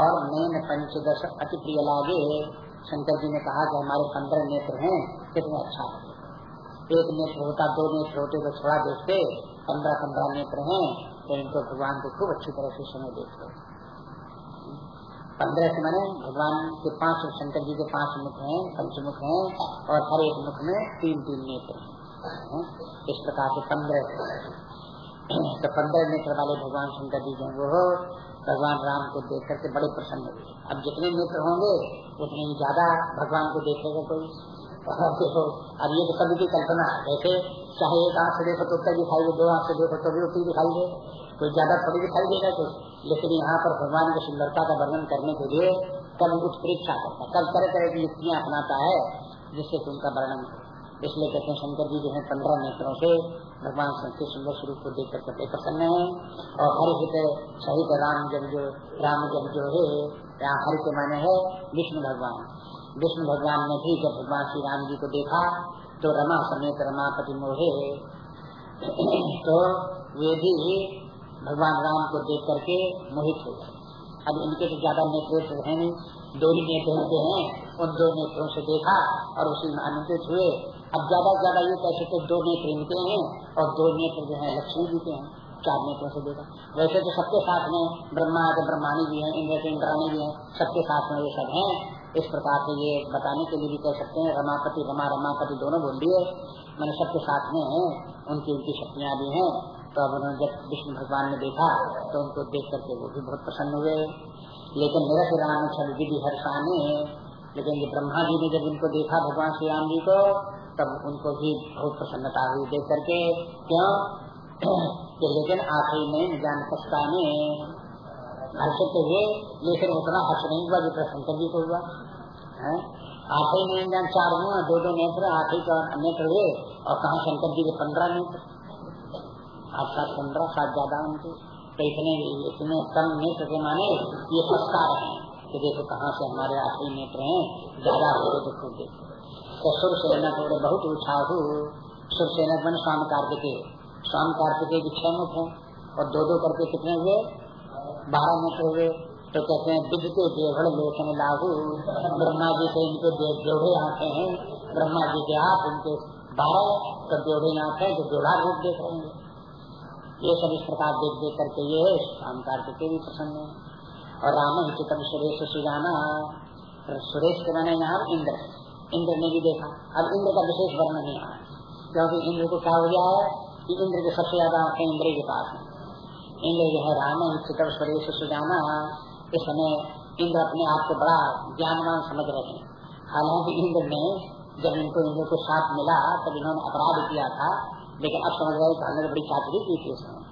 और नैन पंचदश अति प्रिय लागे, शंकर जी ने कहा कि हमारे पंद्रह नेत्र हैं, कितने अच्छा है। एक नेत्र होता, दो नेत्र होते तो थोड़ा देखते, पंद्रह पंद्रह नेत्र हैं तो इनको भगवान को खूब अच्छी तरह से समय देखते। पंद्रह से मैंने भगवान के पाँच शंकर जी के पाँच मुख हैं, पंचमुख हैं, और हर एक मुख में तीन तीन नेत्र इस प्रकार से पंद्रह तो पंद्रह नेत्र वाले भगवान शंकर जी जो वो भगवान राम को देख करके बड़े प्रसन्न हुए अब जितने नेत्र होंगे, उतने ही ज़्यादा भगवान को देखेगा कोई। देखो, अब ये तो कभी की कल्पना है। चाहे एक आँख से देखो तो उत्तर दिखाई दे, दो आँख से देखो तो भी उत्तर दिखाई दे। कोई ज़्यादा थोड़ी दिखाई देगा कुछ लेकिन यहाँ पर भगवान की सुंदरता का वर्णन करने के लिए कल कुछ परीक्षा करता कल तरह तरह की युक्तियाँ अपनाता है, जिससे उनका वर्णन इसलिए कहते हैं, शंकर जी जो है, पंद्रह नेत्रों से भगवान के सुंदर स्वरूप को देख कर प्रसन्न है। और हर हित सहित राम जब जो, राम जब जो है यहाँ हर के माने है, विष्णु भगवान। विष्णु भगवान ने भी जब भगवान श्री राम जी को देखा तो रमा समेत रमापति मोहे तो वे भी भगवान राम को देख करके मोहित हो गए। अब इनके तो ज़्यादा नेतृत्व है नहीं। दो ही नेत्र होते हैं। उन दो नेत्रों से देखा और उसी में आनंदित हुए। अब ज़्यादा से ज़्यादा ये कह सकते दो नेत्र इनके हैं और दो नेत्र जो है लक्ष्मी जी के हैं। चार नेत्रों से देखा। वैसे तो सबके साथ में ब्रह्मा के ब्रह्माणी भी है, इंद्र के इंद्राणी भी है। सबके साथ में ये सब है। इस प्रकार से ये बताने के लिए भी कह सकते हैं, रमापति रमा रमापति दोनों बोल दिए। मैंने सबके साथ में है। उनकी उनकी शक्तियाँ भी हैं। तो अब उन्होंने जब विष्णु भगवान ने देखा तो उनको देख करके वो भी बहुत प्रसन्न हुए। लेकिन निरस राम छल विधि हर्षाने लेकिन ब्रह्मा जी ने जब इनको देखा, भगवान श्री राम जी को, तब उनको भी बहुत प्रसन्नता हुई देख करके। क्यों? [CLEARS THROAT] कि लेकिन आखिरी में जान पछताने हर्षित हुए, लेकिन उतना हर्ष नहीं हुआ जितना शंकर जी को हुआ। है? आखिरी में जान चार हुआ दो दो नेत्र, आखिरी का नेत्र हुए, और कहा शंकर जी के पंद्रह नेत्र? सात पंद्रह सात ज़्यादा उनके तो इतने इतने कम नेत्र के माने ये संस्कार है। कि देखो कहाँ से हमारे आखिरी नेत्र हैं, ज़्यादा हो गए तो खूब देखो। तो सुर सेना थोड़े बहुत उछाहू सुर सेना बन स्वामी कार्तिकेय। स्वामी कार्तिकेय के छह मुख है और दो दो करके कितने हुए? बारह नेत्र हुए। तो कहते हैं विध के देवड़ लोचन लागू। ब्रह्मा जी के इनके जोड़े आते हैं। ब्रह्मा जी के आप उनके बारह तो जोड़े आँखें तो जोड़ा रूप देख रहे हैं। ये सब इस प्रकार देख देख करके ये शाम कार्तिक भी प्रसन्न है। और राम चितम सुरेश सुजाना सुरेश के मैंने यहाँ इंद्र। इंद्र ने भी देखा। अब इंद्र का विशेष वर्णन नहीं आया। क्योंकि इंद्र को क्या हो गया है कि इंद्र के सबसे ज़्यादा आँखें इंद्र के पास है। इंद्र जो है राम चितम सुरेश सुजाना इस समय इंद्र अपने आप को बड़ा ज्ञानवान समझ रहे हैं। हालाँकि इंद्र ने जब इनको इंद्र को साथ मिला, तब इन्होंने अपराध किया था। लेकिन अब समझ रहे हमने बड़ी चाकरी की थी उसमें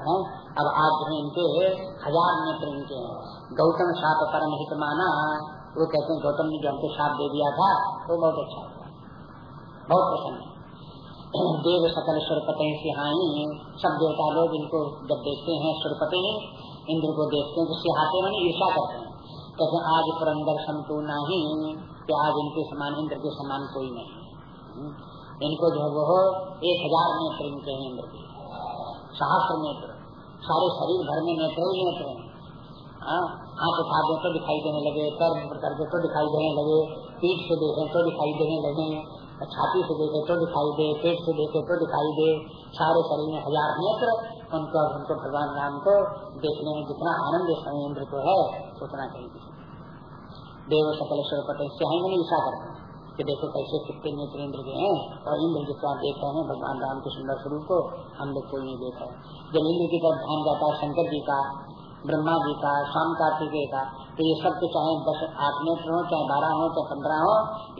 अब आज जो इनके हज़ार नेत्र इनके हैं। गौतम साप परम हित माना। वो कहते हैं, गौतम ने जो हमको साप दे दिया था तो बहुत अच्छा बहुत प्रसन्न [CLEARS THROAT] देव सकल सुरपते सिहाई सब देवता लोग इनको जब देखते हैं, सुरपते इंद्र को देखते हैं तो सिहाते मैंने ईर्षा करते हैं। कहते आज पुरंदर समतु नहीं, कि आज इनके समान, इंद्र के समान कोई नहीं। इनको जो है वो एक हज़ार नेत्र इनके हैं इंद्र के सहस्त्र नेत्र सारे शरीर भर में नेत्र ही नेत्र। हैं हाँ, उठा दे तो दिखाई देने लगे कर कर दे तो दिखाई देने लगे पीठ से देखे तो दिखाई देने लगे छाती से देखे तो दिखाई दे पेट से देखे तो दिखाई दे। सारे शरीर में हज़ार नेत्र उनको उनको भगवान राम को देखने में जितना आनंद इंद्र को है उतना कहीं देव सकल पटे से ईसा करते कि देखो कैसे कितने नेत्र इंद्र के हैं, और इंद्र जितना देख रहे हैं, भगवान राम के सुंदर स्वरूप को हम लोग कोई नहीं देख रहे जब इंद्र की तरफ़ ध्यान जाता है, शंकर जी का, ब्रह्मा जी का, स्वाम कार्तिकेय का तो ये सब तो चाहे दस, आठ नेत्र हो, चाहे बारह हो, चाहे पंद्रह हो,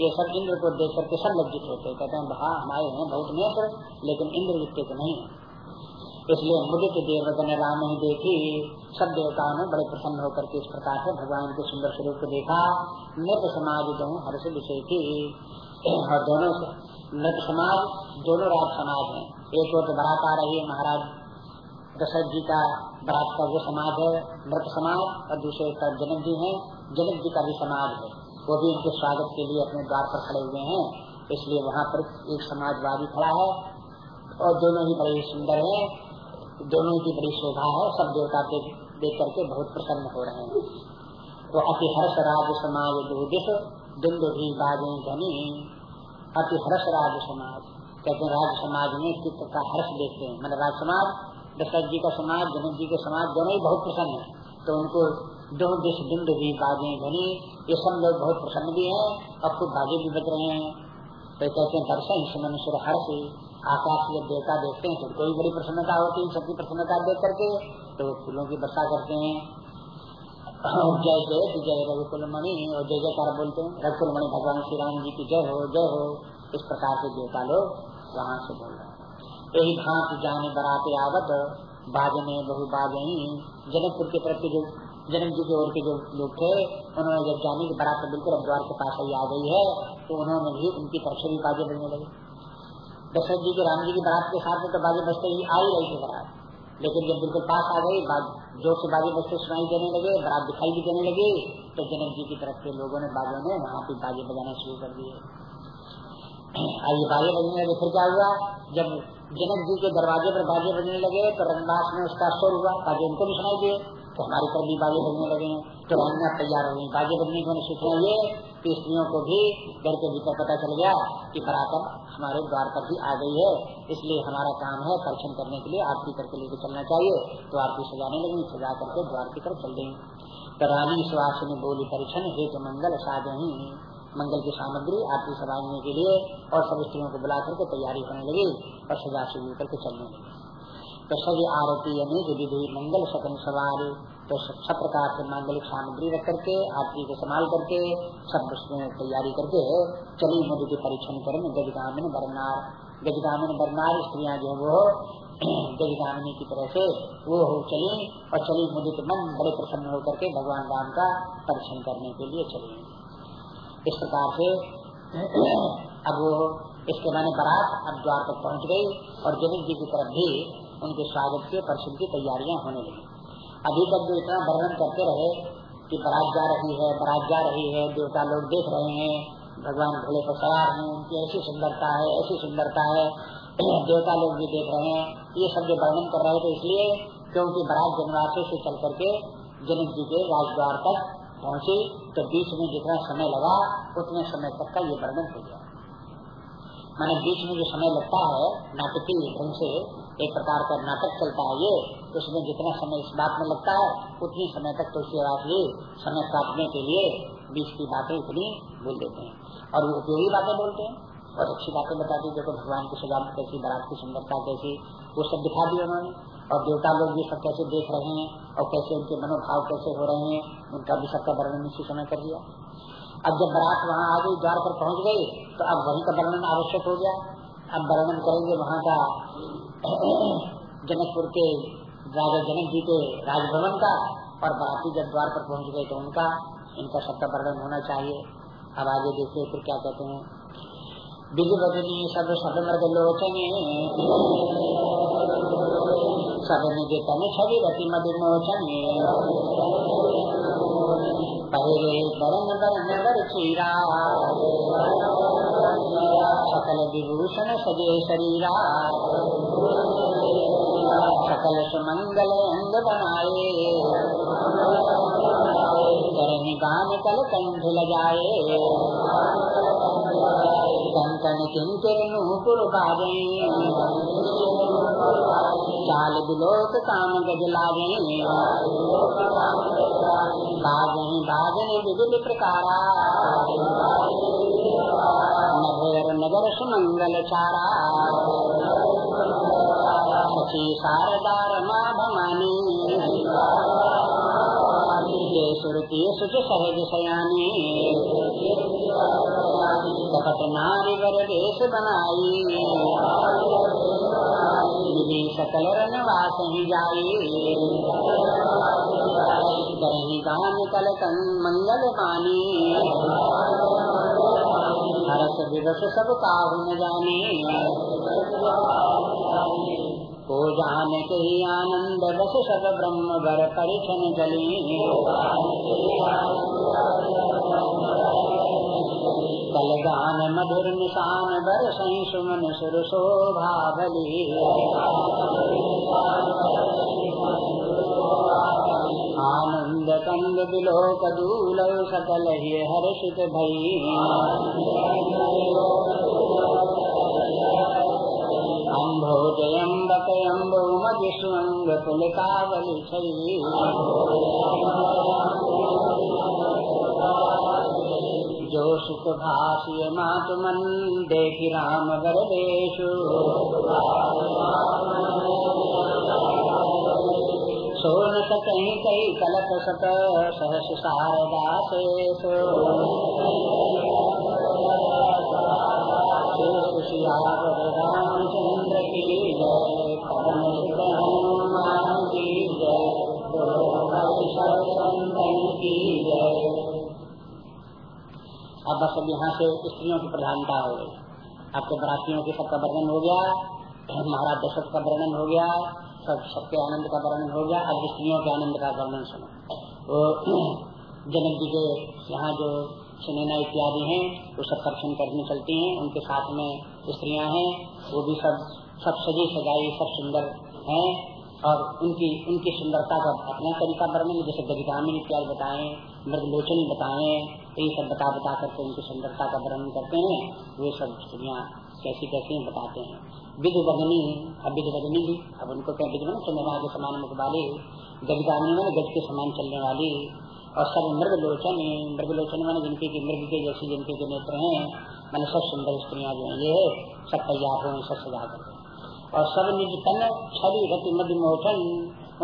ये सब इंद्र को देख करके सब लज्जित होते कहते हैं हाँ हमारे हैं बहुत नेत्र लेकिन इंद्र जितने को नहीं है। इसलिए मुदित देवगन राम ही देखी सब देवताओं ने बड़े प्रसन्न होकर के इस प्रकार से भगवान के सुंदर स्वरूप को देखा। नृत्य समाज जो हर्ष विषय की और दोनों नृत्य समाज, दोनों राज समाज है। एक और तो बारात आ रही है महाराज। दशरथ जी का बरात का वो समाज है नृत्य समाज, और दूसरे का जनक जी है। जनक जी का भी समाज है। वो भी उनके स्वागत के लिए अपने द्वार पर खड़े हुए हैं। इसलिए वहाँ पर एक समाजवादी खड़ा है। और दोनों ही बड़े सुंदर है। दोनों की बड़ी शोभा है, सब देवता देख देख करके बहुत प्रसन्न हो रहे हैं। तो अति हर्ष राज समाज दुदिश दुंद भी बाजे धनी। अति हर्ष राज समाज कहते हैं राज समाज में चित्त का हर्ष देखते हैं? मतलब राज समाज, दशरथ जी का समाज, जनक जी के समाज, दोनों ही बहुत प्रसन्न है। तो उनको दो दिश, बिंद भी बाजे धनी, ये सब लोग बहुत प्रसन्न भी हैं और खुद बाजे भी बज रहे हैं। तो कहते हैं दर्शन से मनुष्य हर्ष। आकाश जब देवता देखते हैं तो कोई बड़ी प्रसन्नता होती है सबकी प्रसन्नता देख करके तो फूलों की वर्षा करते हैं। जय जय जय रघुकुल मणि और जय जयकार बोलते हैं। रघुकुल मणि भगवान श्री राम जी की जय हो जय हो। इस प्रकार से देवता लोग वहाँ से बोल रहे हैं। यही भांति जाने बराते आवत बाजने बहु बाजे जनकपुर के तरफ़ जो, जनक जी की ओर के जो लोग थे, उन्होंने जब जाने की बारात बिल्कुल अब द्वार के पास ही आ गई है तो उन्होंने भी उनकी तरफ़ से भी बाजे बजने लगे। दशरथ जी के राम जी की बारात के साथ में तो बाजे बजते ही आ ही रही थी बारात। लेकिन जब बिल्कुल पास आ गई ज़ोर से बाजे बजते सुनाई देने लगे, बारात दिखाई भी देने लगी तो जनक जी की तरफ़ से लोगों ने बाजों ने वहाँ पे बाजे बजाना शुरू कर दिए। [CLEARS THROAT] ये बाजे बजने लगे, फिर क्या हुआ? जब जनक जी के दरवाजे पर बाजे बजने लगे तो रंगदास में उसका स्वर हुआ, बाजे उनको भी सुनाई दिए तो हमारी तरफ़ भी बाजे बजने लगे। तो रंगना तैयार हो गई, बाजे बजने को सूचना स्त्रियों को भी घर के भीतर पता चल गया कि बरातर हमारे द्वार पर ही आ गई है। इसलिए हमारा काम है परीक्षण करने के लिए आरती करके लेके चलना चाहिए। तो आरती सजाने लगी, सजा करके द्वार की तरफ़ चल गई तो रानी सुहास ने बोली, परीक्षण हेतु मंगल साजही मंगल की सामग्री आरती सजाने के लिए और सब स्त्रियों को बुला करके तैयारी होने लगी और सजा से करके चलने लगी। तो सभी अनेक विधि मंगल सकन सवार तो सब प्रकार से मांगलिक सामग्री रख करके आरती को संभाल करके, सब उसमें तैयारी करके चली मुझे के परीक्षण करें गजगामिन बरनार। गजगामिन बरनार स्त्रियाँ जो वो [CLEARS THROAT] गजगामिनी की तरह से वो हो चली और चली मुझे के मन बड़े प्रसन्न होकर के भगवान राम का परीक्षण करने के लिए चली इस प्रकार से [CLEARS THROAT] अब वो इसके मैंने बारात अब द्वार तक पहुँच गई और जनक जी की तरफ़ भी उनके स्वागत के परिषद की तैयारियाँ होने लगी। अभी तक जो इतना वर्णन करते रहे कि बरात जा रही है, बरात जा रही है, देवता लोग देख रहे हैं, भगवान भोले पर सवार हैं उनकी ऐसी सुंदरता है, ऐसी सुंदरता है, [CLEARS THROAT] देवता लोग भी देख रहे हैं, ये सब जो वर्णन कर रहे थे इसलिए क्योंकि बरात जनवासी से चल करके जनक जी के राजद्वार तक पहुँची तो बीच में जितना समय लगा, उतने समय तक का ये वर्णन हो गया। मैंने बीच में जो समय लगता है, नाटकीय ढंग से एक प्रकार का नाटक चलता है ये उसमें जितना समय इस बात में लगता है, उतनी समय तक तुलसीदास जी समय काटने के लिए बीच की बातें इतनी बोल देते हैं। और वो उपयोगी बातें बोलते हैं। और अच्छी बातें बताती देखो भगवान की सजावट कैसी, बारात की सुंदरता कैसी, वो सब दिखा दिया उन्होंने। और देवता लोग भी सब कैसे देख रहे हैं, और कैसे उनके मनोभाव कैसे हो रहे हैं, उनका भी सबका वर्णन इसी समय कर दिया। अब जब बारात वहाँ आ गई, द्वार पर पहुँच गई तो अब वहीं का वर्णन आवश्यक हो गया। अब वर्णन करेंगे वहाँ का [CLEARS THROAT] जनकपुर के राजा जनक जी के राजभवन का और बाराती जब द्वार पर पहुँच गए तो उनका इनका सबका वर्णन होना चाहिए। अब आगे देखिए फिर क्या कहते हैं। बिज बदनी सब सब मृग लोचने। सब निज तन छवि रति मधु मोचने। बरन बरन बर चीरा। सकल विभूषण सजे शरीरा। सकल सुमंगल अंग बनाए करनी गान कल कंठ लगाए कंकन किंकर नूपुर बाजे चाल बिलोक काम गज लागे बाजे बाजे विविध प्रकारा नगर नगर सुमंगल चारा। सची शारदार माँ भवानी सुरती सुच सहज सयानी कपट नारी वर देश बनाई सकल रनवास ही जाई। करही गान कल मंगल पानी। हरस दिवस सब काहु न जाने। को जान के आनंद बस सब ब्रह्म वर परिछन चली कल गान मधुर निशान बर सही सुमन सुर शोभा भली आनंद कंद बिलोक दूल सकल ही हर्षित भई अम्भोजयम्बक अम्बुमजिष्वङ्ग पुलिकावलि छयी जो सुख भाष्य मातुमन देखि राम वरदेशु सोन सकही कही कलप सत। सहस रामचंद्र की जय की जय की जय अब बस अब यहाँ से स्त्रियों की प्रधानता हो गई। अब तो बरातियों के सबका वर्णन हो गया महाराज दशरथ का वर्णन हो गया, सब सबके आनंद का वर्णन हो गया, अब स्त्रियों के आनंद का वर्णन सुनो। वो [CLEARS THROAT] जनक जी के यहाँ जो सुनैना इत्यादि हैं, वो सब दर्शन करने चलती हैं, उनके साथ में स्त्रियाँ हैं, वो भी सब सब सजी सजाई, सब सुंदर हैं, और उनकी उनकी सुंदरता का अपना तरीका वर्णन, जैसे गजगामी इत्यादि बताए, मृगलोचनी बताए तो ये सब बता बता करके उनकी सुंदरता का वर्णन करते हैं, वे सब स्त्रियाँ कैसी कैसी बताते हैं। विध बदनी अब विध बदनी भी अब उनको क्या विध चंद्रमा के समान मुख वाली, गजगामी में गज के समान चलने वाली और सब मृग लोचन मृग लोचन मैंने जिनके की मृग के जैसे जिनके के नेत्र हैं, मैंने सब सुंदर स्त्रियाँ जो है, ये सब तैयार हो, सब सजा करके और सब निज तन छवि रति मध्य मोचन,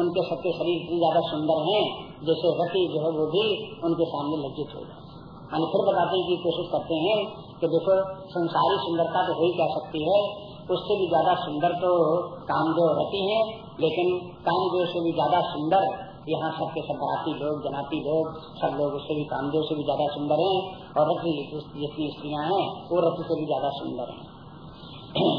उनके सबके शरीर इतनी ज़्यादा सुंदर हैं, जैसे रति जो है वो भी उनके सामने लज्जित हो जाए हम फिर बताने की कोशिश करते हैं कि देखो, संसारी सुंदरता तो हो ही क्या सकती है, उससे भी ज़्यादा सुंदर तो कामदेव रहती है, लेकिन कामदेव से भी ज़्यादा सुंदर यहाँ सबके सब बराती लोग जनाती लोग, सब लोग उससे भी कामदेव से भी ज़्यादा सुंदर हैं और रथ जितनी स्त्रियाँ हैं, वो रथ से भी ज़्यादा सुंदर हैं।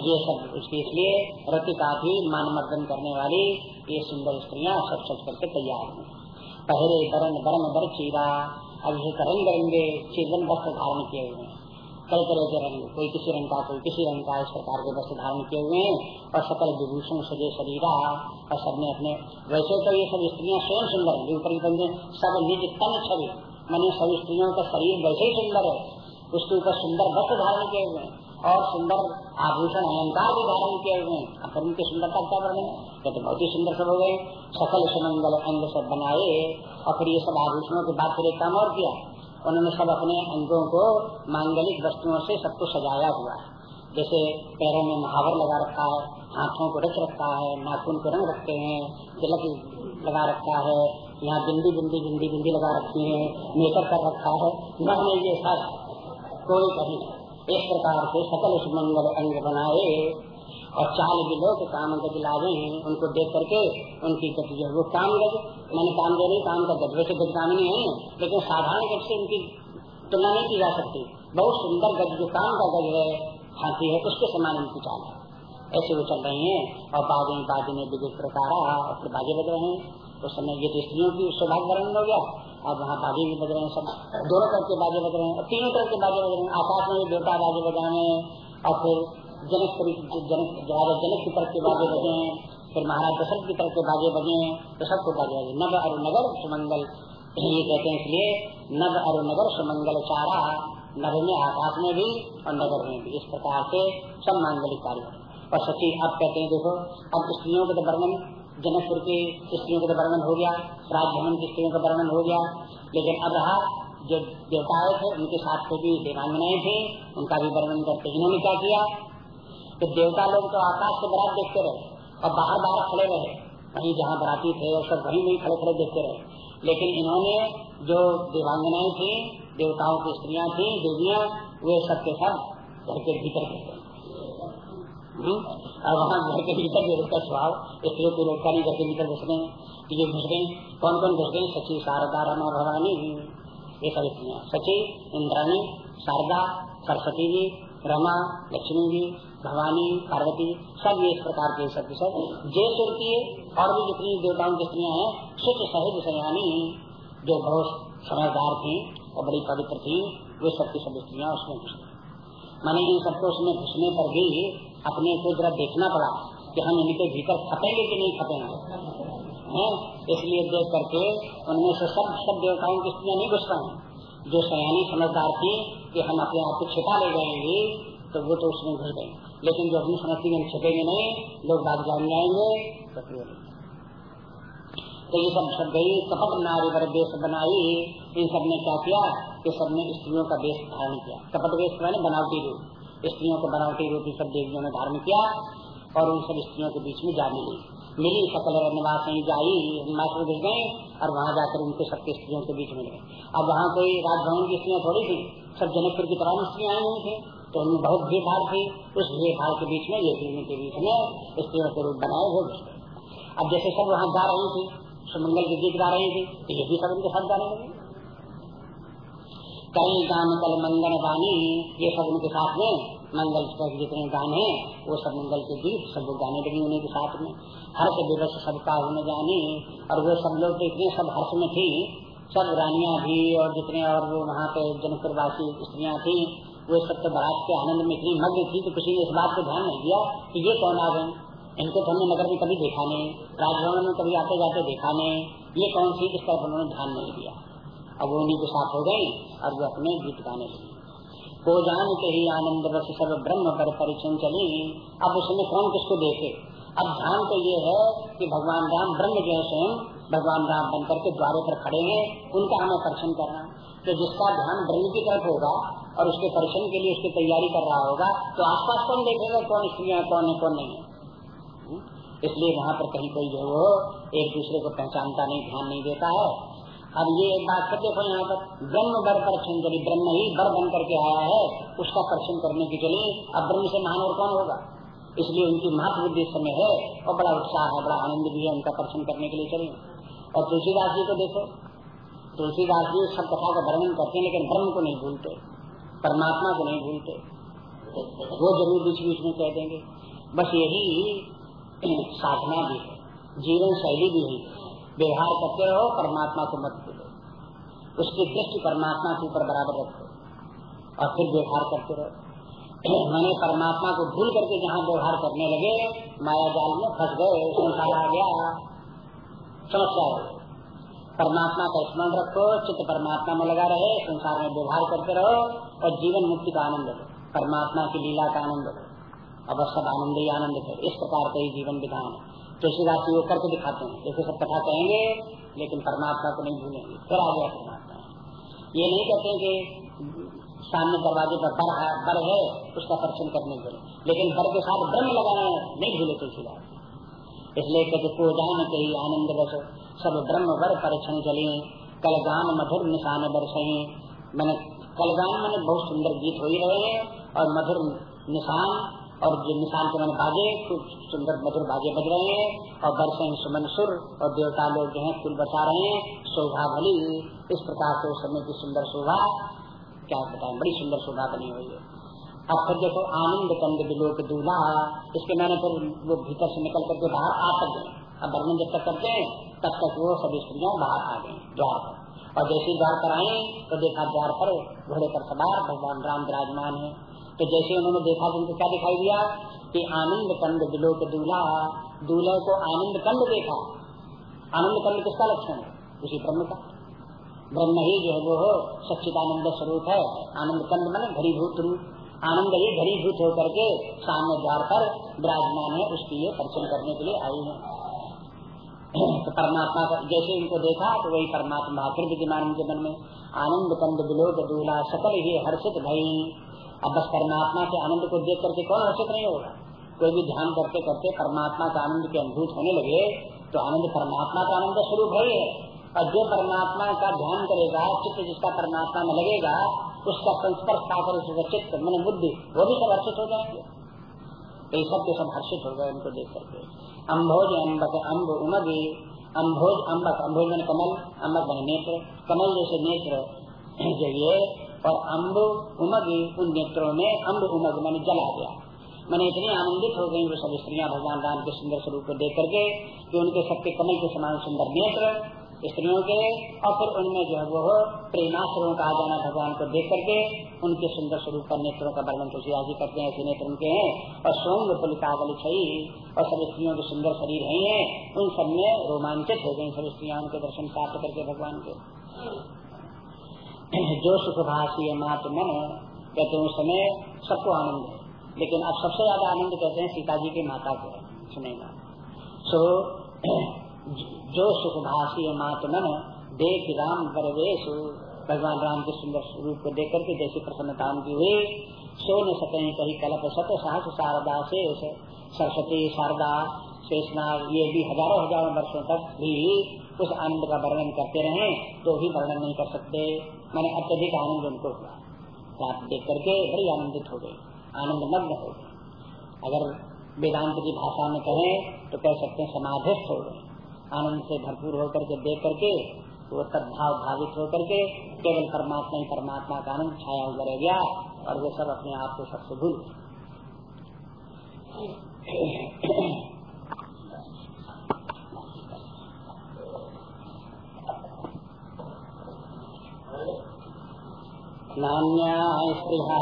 ये सब उसके इसलिए रति का भी मान मर्दन करने वाली ये सुंदर स्त्रियाँ सब सच करके तैयार हैं। पहरे बरन बरन बर, चीरा अभिषेक रंग करेंगे चेतन वस्त्र धारण किए हुए कई तरह के रंग, कोई किसी रंग का, कोई किसी रंग का इस प्रकार के वस्त्र धारण किए हुए हैं और सकल विभूषण सजे शरीरा और सबने अपने, वैसे तो ये सब स्त्रियाँ स्वयं सुंदर है ऊपर सब निज तन छवि मैंने सभी स्त्रियों का शरीर वैसे ही सुंदर है, उसके ऊपर सुंदर वस्त्र धारण किए हुए हैं और सुंदर आभूषण अलंकार भी धारण किए हुए हैं। अब उनकी सुंदरता क्या वर्णन है तो बहुत ही सुंदर सब हो गए। सकल सुमंगल अंग सब बनाए और फिर ये सब आभूषणों के बाद फिर एक काम और किया। उन्होंने सब अपने अंगों को मांगलिक वस्तुओं से सबको सजाया हुआ है। जैसे पैरों में महावर लगा रखा है हाथों को रच रखा है, नाखून को रंग रखते हैं, तिलक लगा रखा है, यहाँ बिंदी बिंदी बिंदी बिंदी लगा रखी है, मेकअप कर रखा है। न ये सब कोई कहीं। इस प्रकार से सकल सुमंगल अंग बनाए और चाल के काम गज लावे हैं, उनको देख करके उनकी गति जो वो काम गज मैंने काम दे नहीं काम का गज वैसे गज नहीं है, लेकिन साधारण गज से उनकी तुलना नहीं की जा सकती। बहुत सुंदर गज जो काम का गज है, हाथी है, उसके समान उनकी चाल है। ऐसे वो चल रहे हैं, और बाजे बाजे में विद्युत प्रकार और फिर बाजे बज रहे हैं, उस समय ये स्त्रियों की सौभाग्य वर्णन हो गया, अब वहाँ बाजे भी बज रहे हैं सब। दोनों तरह के बाजे बज रहे हैं तीनों तरह के बाजे बज रहे हैं, आकाश में भी देवता बाजे बजाने और फिर जनक जनक जनक की तरफ़ के बाजे बजे फिर महाराज दशरथ की तरफ़ के बाजे बजे तो सबको बाजे बजे। नव अरु नगर सुमंगल। ये कहते हैं इसलिए नव अरु नगर सुमंगल चारा, नव में आकाश में भी और नगर में भी। इस प्रकार से सब मांगलिक कार्य और सची अब कहते हैं देखो, अब स्त्रियों के तो वर्णन, जनकपुर की स्त्रियों का वर्णन हो गया राजभवन की स्त्रियों का वर्णन हो गया। लेकिन अब रहा, जो देवताएँ थे, उनके साथ से भी देवांगनाएँ थी, उनका भी वर्णन करते इन्होंने क्या किया? तो देवता लोग तो आकाश से बरात देखते रहे और बाहर बाहर खड़े रहे। वहीं जहाँ बराती थे, और सब वही वहीं खड़े खड़े देखते रहे। लेकिन इन्होंने जो देवांगनाएँ थी, देवताओं की स्त्रियाँ थी, देवियाँ, वे सबके सब घर के भीतर और वहाँ घर के भीतर भी उसका स्वभाव स्त्रियों कोई रोकता नहीं, घर के भीतर घुस गए। ये घुस गए। कौन कौन घुस गए? सची शारदा, रमा, भवानी। ये सब स्त्रियाँ। सची इंद्राणी, शारदा, सरस्वती जी, रमा, लक्ष्मी जी भवानी, पार्वती, सब ये इस प्रकार के सब सब जय सुर की और भी जितनी देवताओं की स्त्रियाँ हैं सुच सहज सयानी जो बहुत समझदार थी और बड़ी पवित्र थी, वे सबकी सब स्त्रियाँ उसमें घुस माने इन सबको उसमें घुसने पर भी अपने को जरा देखना पड़ा कि हम इनके भीतर खपेंगे कि नहीं खपेंगे हैं? इसलिए देख करके उनमें से सब सब देवताओं की स्त्रियाँ नहीं घुस पाए जो सयानी समझदार थी कि हम अपने आप को छिपा ले जाएँगे तो वो तो उसमें घुस गए लेकिन जो अपनी समझती हम छिपेंगे नहीं, लोग बात जान जाएँगे तो तो ये सब सब गई कपट नारी वर देश बनाई, इन सबने क्या किया? कि सबने स्त्रियों का देश धारण किया। कपट वेश मैंने बनावटी रूप। स्त्रियों को बनावटी रूप सब देवियों ने धारण किया और उन सब स्त्रियों के बीच में जा मिली मिली सकल निवास जाई, हिमाचल घुस गए और वहाँ जाकर उनके सबके स्त्रियों के बीच मिल गए। अब वहाँ कोई राजभवन की स्त्रियाँ थोड़ी थी, सब जनकपुर की तरह स्त्रियाँ आई हुई थी। तो उनमें बहुत भाड़ थी, उस भाड़ के बीच में ये तीनों के बीच में स्त्रियों के रूप बनाए हुए अब जैसे सब वहाँ जा रही थी सुमंगल के गीत गा रही थी तो ये भी सब उनके साथ गाने लगे कई गान कल मंगल गानी ये सब उनके साथ में, मंगल जितने गाने वो सब मंगल के गीत सब लोग गाने लगे उन्हीं के साथ में। हर्ष दिवस सबका होने जाने, और वो सब लोग तो इतने सब हर्ष में थी, सब रानिया भी और जितने और वो वहाँ पे जनकपुरवासी स्त्रियाँ थी वो सब तो बारात के आनंद में इतनी मग्न थी तो किसी ने इस बात को ध्यान नहीं दिया कि ये कौन आ गए इनको तो हमने नगर में कभी देखा नहीं, राजभवन में कभी आते जाते देखा नहीं। ये कौन सी इस तरफ़ उन्होंने ध्यान नहीं दिया। अब वो उन्हीं के साथ हो गए और वो अपने गीत गाने लगे। को जान के ही आनंद रस सब ब्रह्म पर परिचय चली। अब उसमें कौन किसको देखे? अब ध्यान तो ये है कि भगवान राम ब्रह्म जो है स्वयं, भगवान राम बनकर के द्वारे पर खड़े हैं। उनका हमें दर्शन करना तो जिसका ध्यान ब्रह्म की तरफ़ होगा और उसके दर्शन के लिए उसकी तैयारी कर रहा होगा तो आसपास कौन देखेगा कौन स्त्रियाँ, कौन है, कौन नहीं? है इसलिए वहाँ पर कहीं कोई जो वो एक दूसरे को पहचानता नहीं, ध्यान नहीं देता है। अब ये एक बात कर देखो यहाँ पर ब्रह्म बर परिचन चली ब्रह्म ही बर बन करके आया है, उसका परिचन करने की चली अब ब्रह्म से महान और कौन होगा? इसलिए उनकी महत्व इस समय है, और बड़ा उत्साह है, बड़ा आनंद भी है उनका परिचन करने के लिए चले। और तुलसीदास जी को देखो, तुलसीदास जी सब कथा का वर्णन करते हैं, लेकिन ब्रह्म को नहीं भूलते। परमात्मा को नहीं भूलते। वो ज़रूर बीच बीच में कह देंगे। बस यही साधना भी है। जीवन शैली भी है। व्यवहार करते रहो, परमात्मा को मत भूलो। उसकी दृष्टि परमात्मा के ऊपर बराबर रखो। और फिर व्यवहार करते रहो। [CLEARS THROAT] मैंने परमात्मा को भूल करके जहाँ व्यवहार करने लगे माया जाल में फंस गए, संसार आ गया। समस्या हो? परमात्मा का स्मरण रखो, चित्त परमात्मा में लगा रहे, संसार में व्यवहार करते रहो। और जीवन मुक्ति का आनंद लो परमात्मा की लीला का आनंद लो अब सब आनंद ही आनंद है, इस प्रकार का ही जीवन विधान है। तुलसीदास जी वो करके दिखाते हैं, जैसे सब कथा कहेंगे, लेकिन परमात्मा को नहीं भूलेंगे। फिर आ गया परमात्मा। ये नहीं कहते कि सामने दरवाजे पर बर है बर है, उसका दर्शन करने के लिए। लेकिन बर के साथ ब्रह्म लगाना नहीं भूले तुलसीदास इसलिए कहते को जान ही आनंद बस, सब ब्रह्म बर परिक्षण चले कलगान मधुर निशान बरसे। मैंने कलगान मैंने बहुत सुंदर गीत हो ही रहे हैं और मधुर निशान, और जो निशान के मन बाजे, खूब सुंदर मधुर बाजे बज रहे हैं, और बरसे सुमन सुर और देवता लोग जो है फूल बचा रहे हैं, शोभा भली, इस प्रकार से उस समय की सुंदर शोभा, क्या बताए, बड़ी सुंदर शोभा बनी हुई है। अब फिर देखो, आनंद कंद बिलोक दूल्हा, इसके मैंने फिर वो भीतर से निकल करके बाहर आ गए। अब वर्णन जब तक करते हैं, तब तक वो सभी स्त्रियाँ बाहर आ गई, द्वार और जैसे द्वार पर आए तो देखा द्वार पर घोड़े पर सवार, भगवान राम विराजमान है। तो जैसे उन्होंने देखा तो उनको क्या दिखाई दिया, कि आनंद कंद दिलो के दूल्हा दूल्हे को आनंद कंद देखा। आनंद कंद किसका लक्षण है? उसी ब्रह्म का। ब्रह्म ही जो है वो हो सच्चिदानंद स्वरूप है। आनंद कंद मन घरीभूत रूप। आनंद ही घरीभूत होकर के सामने द्वार पर विराजमान है, उसकी लिए दर्शन करने के लिए आई है। तो परमात्मा जैसे इनको देखा तो वही परमात्मा फिर विद्यमान उनके मन में आनंद कंद बिलोक दूल्हा सकल ही हर्षित भई। अब बस परमात्मा के आनंद को देख करके कौन हर्षित नहीं होगा? कोई भी ध्यान करते करते परमात्मा का आनंद के अनुभूत होने लगे तो आनंद परमात्मा का आनंद स्वरूप है। और जो परमात्मा का ध्यान करेगा, चित्त जिसका परमात्मा में लगेगा, उसका संस्पर्श पाकर चित्त, मन, बुद्धि, वो भी सब हर्षित हो जाएँगे। तो सब के सब हर्षित हो गए उनको देख करके। अम्भोज अम्बक, अम्ब उमगे, अम्भोज अम्बक, अम्भोज मन कमल, अम्बक मन नेत्र, कमल जैसे नेत्र। [CLEARS THROAT] जो ये और अम्ब उमगे, उन नेत्रों में अम्ब उमग मैंने जला गया मैंने इतनी आनंदित हो गई वो सब स्त्रियाँ भगवान राम के सुंदर स्वरूप को देख करके कि उनके सबके कमल के समान सुंदर नेत्र स्त्रियों के और फिर उनमें जो है वो प्रेमाश्रयों का आ जाना भगवान को देख करके उनके सुंदर स्वरूप का नेत्रों का वर्णन तुलसीदास करते हैं, ऐसे नेत्र उनके हैं। और सोम पुलिकावल छई और सब स्त्रियों के सुंदर शरीर है उन सब में रोमांचित हो गई सब स्त्रियाँ, उनके दर्शन प्राप्त करके भगवान के। [CLEARS THROAT] जो सुखभाषी मात मन कहते उस समय सबको आनंद है। लेकिन अब सबसे ज़्यादा आनंद कहते हैं सीता जी के माता को सुनेगा सो [CLEARS THROAT] जो सुखभाषी मातमन देख राम परवेश, भगवान राम के सुंदर स्वरूप को देख करके जैसी प्रसन्नता उनकी हुई। सो न सके कहीं कलप सत सहस शारदा से सरस्वती शारदा शेषनाग, ये भी हज़ारों हज़ारों वर्षों तक भी उस आनंद का वर्णन करते रहे तो भी वर्णन नहीं कर सकते। मैंने अत्यधिक आनंद उनको हुआ। देख करके बड़ी आनंदित हो गई। आनंद मग्न हो गई। अगर वेदांत की भाषा में कहें तो कह सकते हैं समाधिस्थ हो गए। आनंद से भरपूर होकर के देख करके, वो तद्भाव भावित होकर के केवल परमात्मा ही परमात्मा का आनंद छाया हुआ रह गया और वो सब अपने आप को सबसे भूल नान्या स्पृहा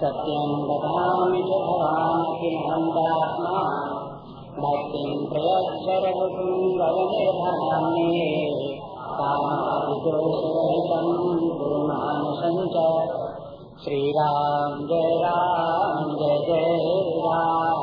सत्यं ददामि च भवान् किमहन्तात्मा भक्तिं प्रयच्छरवसुं भवनिर्भरान्ये कामादिदोषरहितं गुरुणां सञ्च श्रीराम जय राम जय जय राम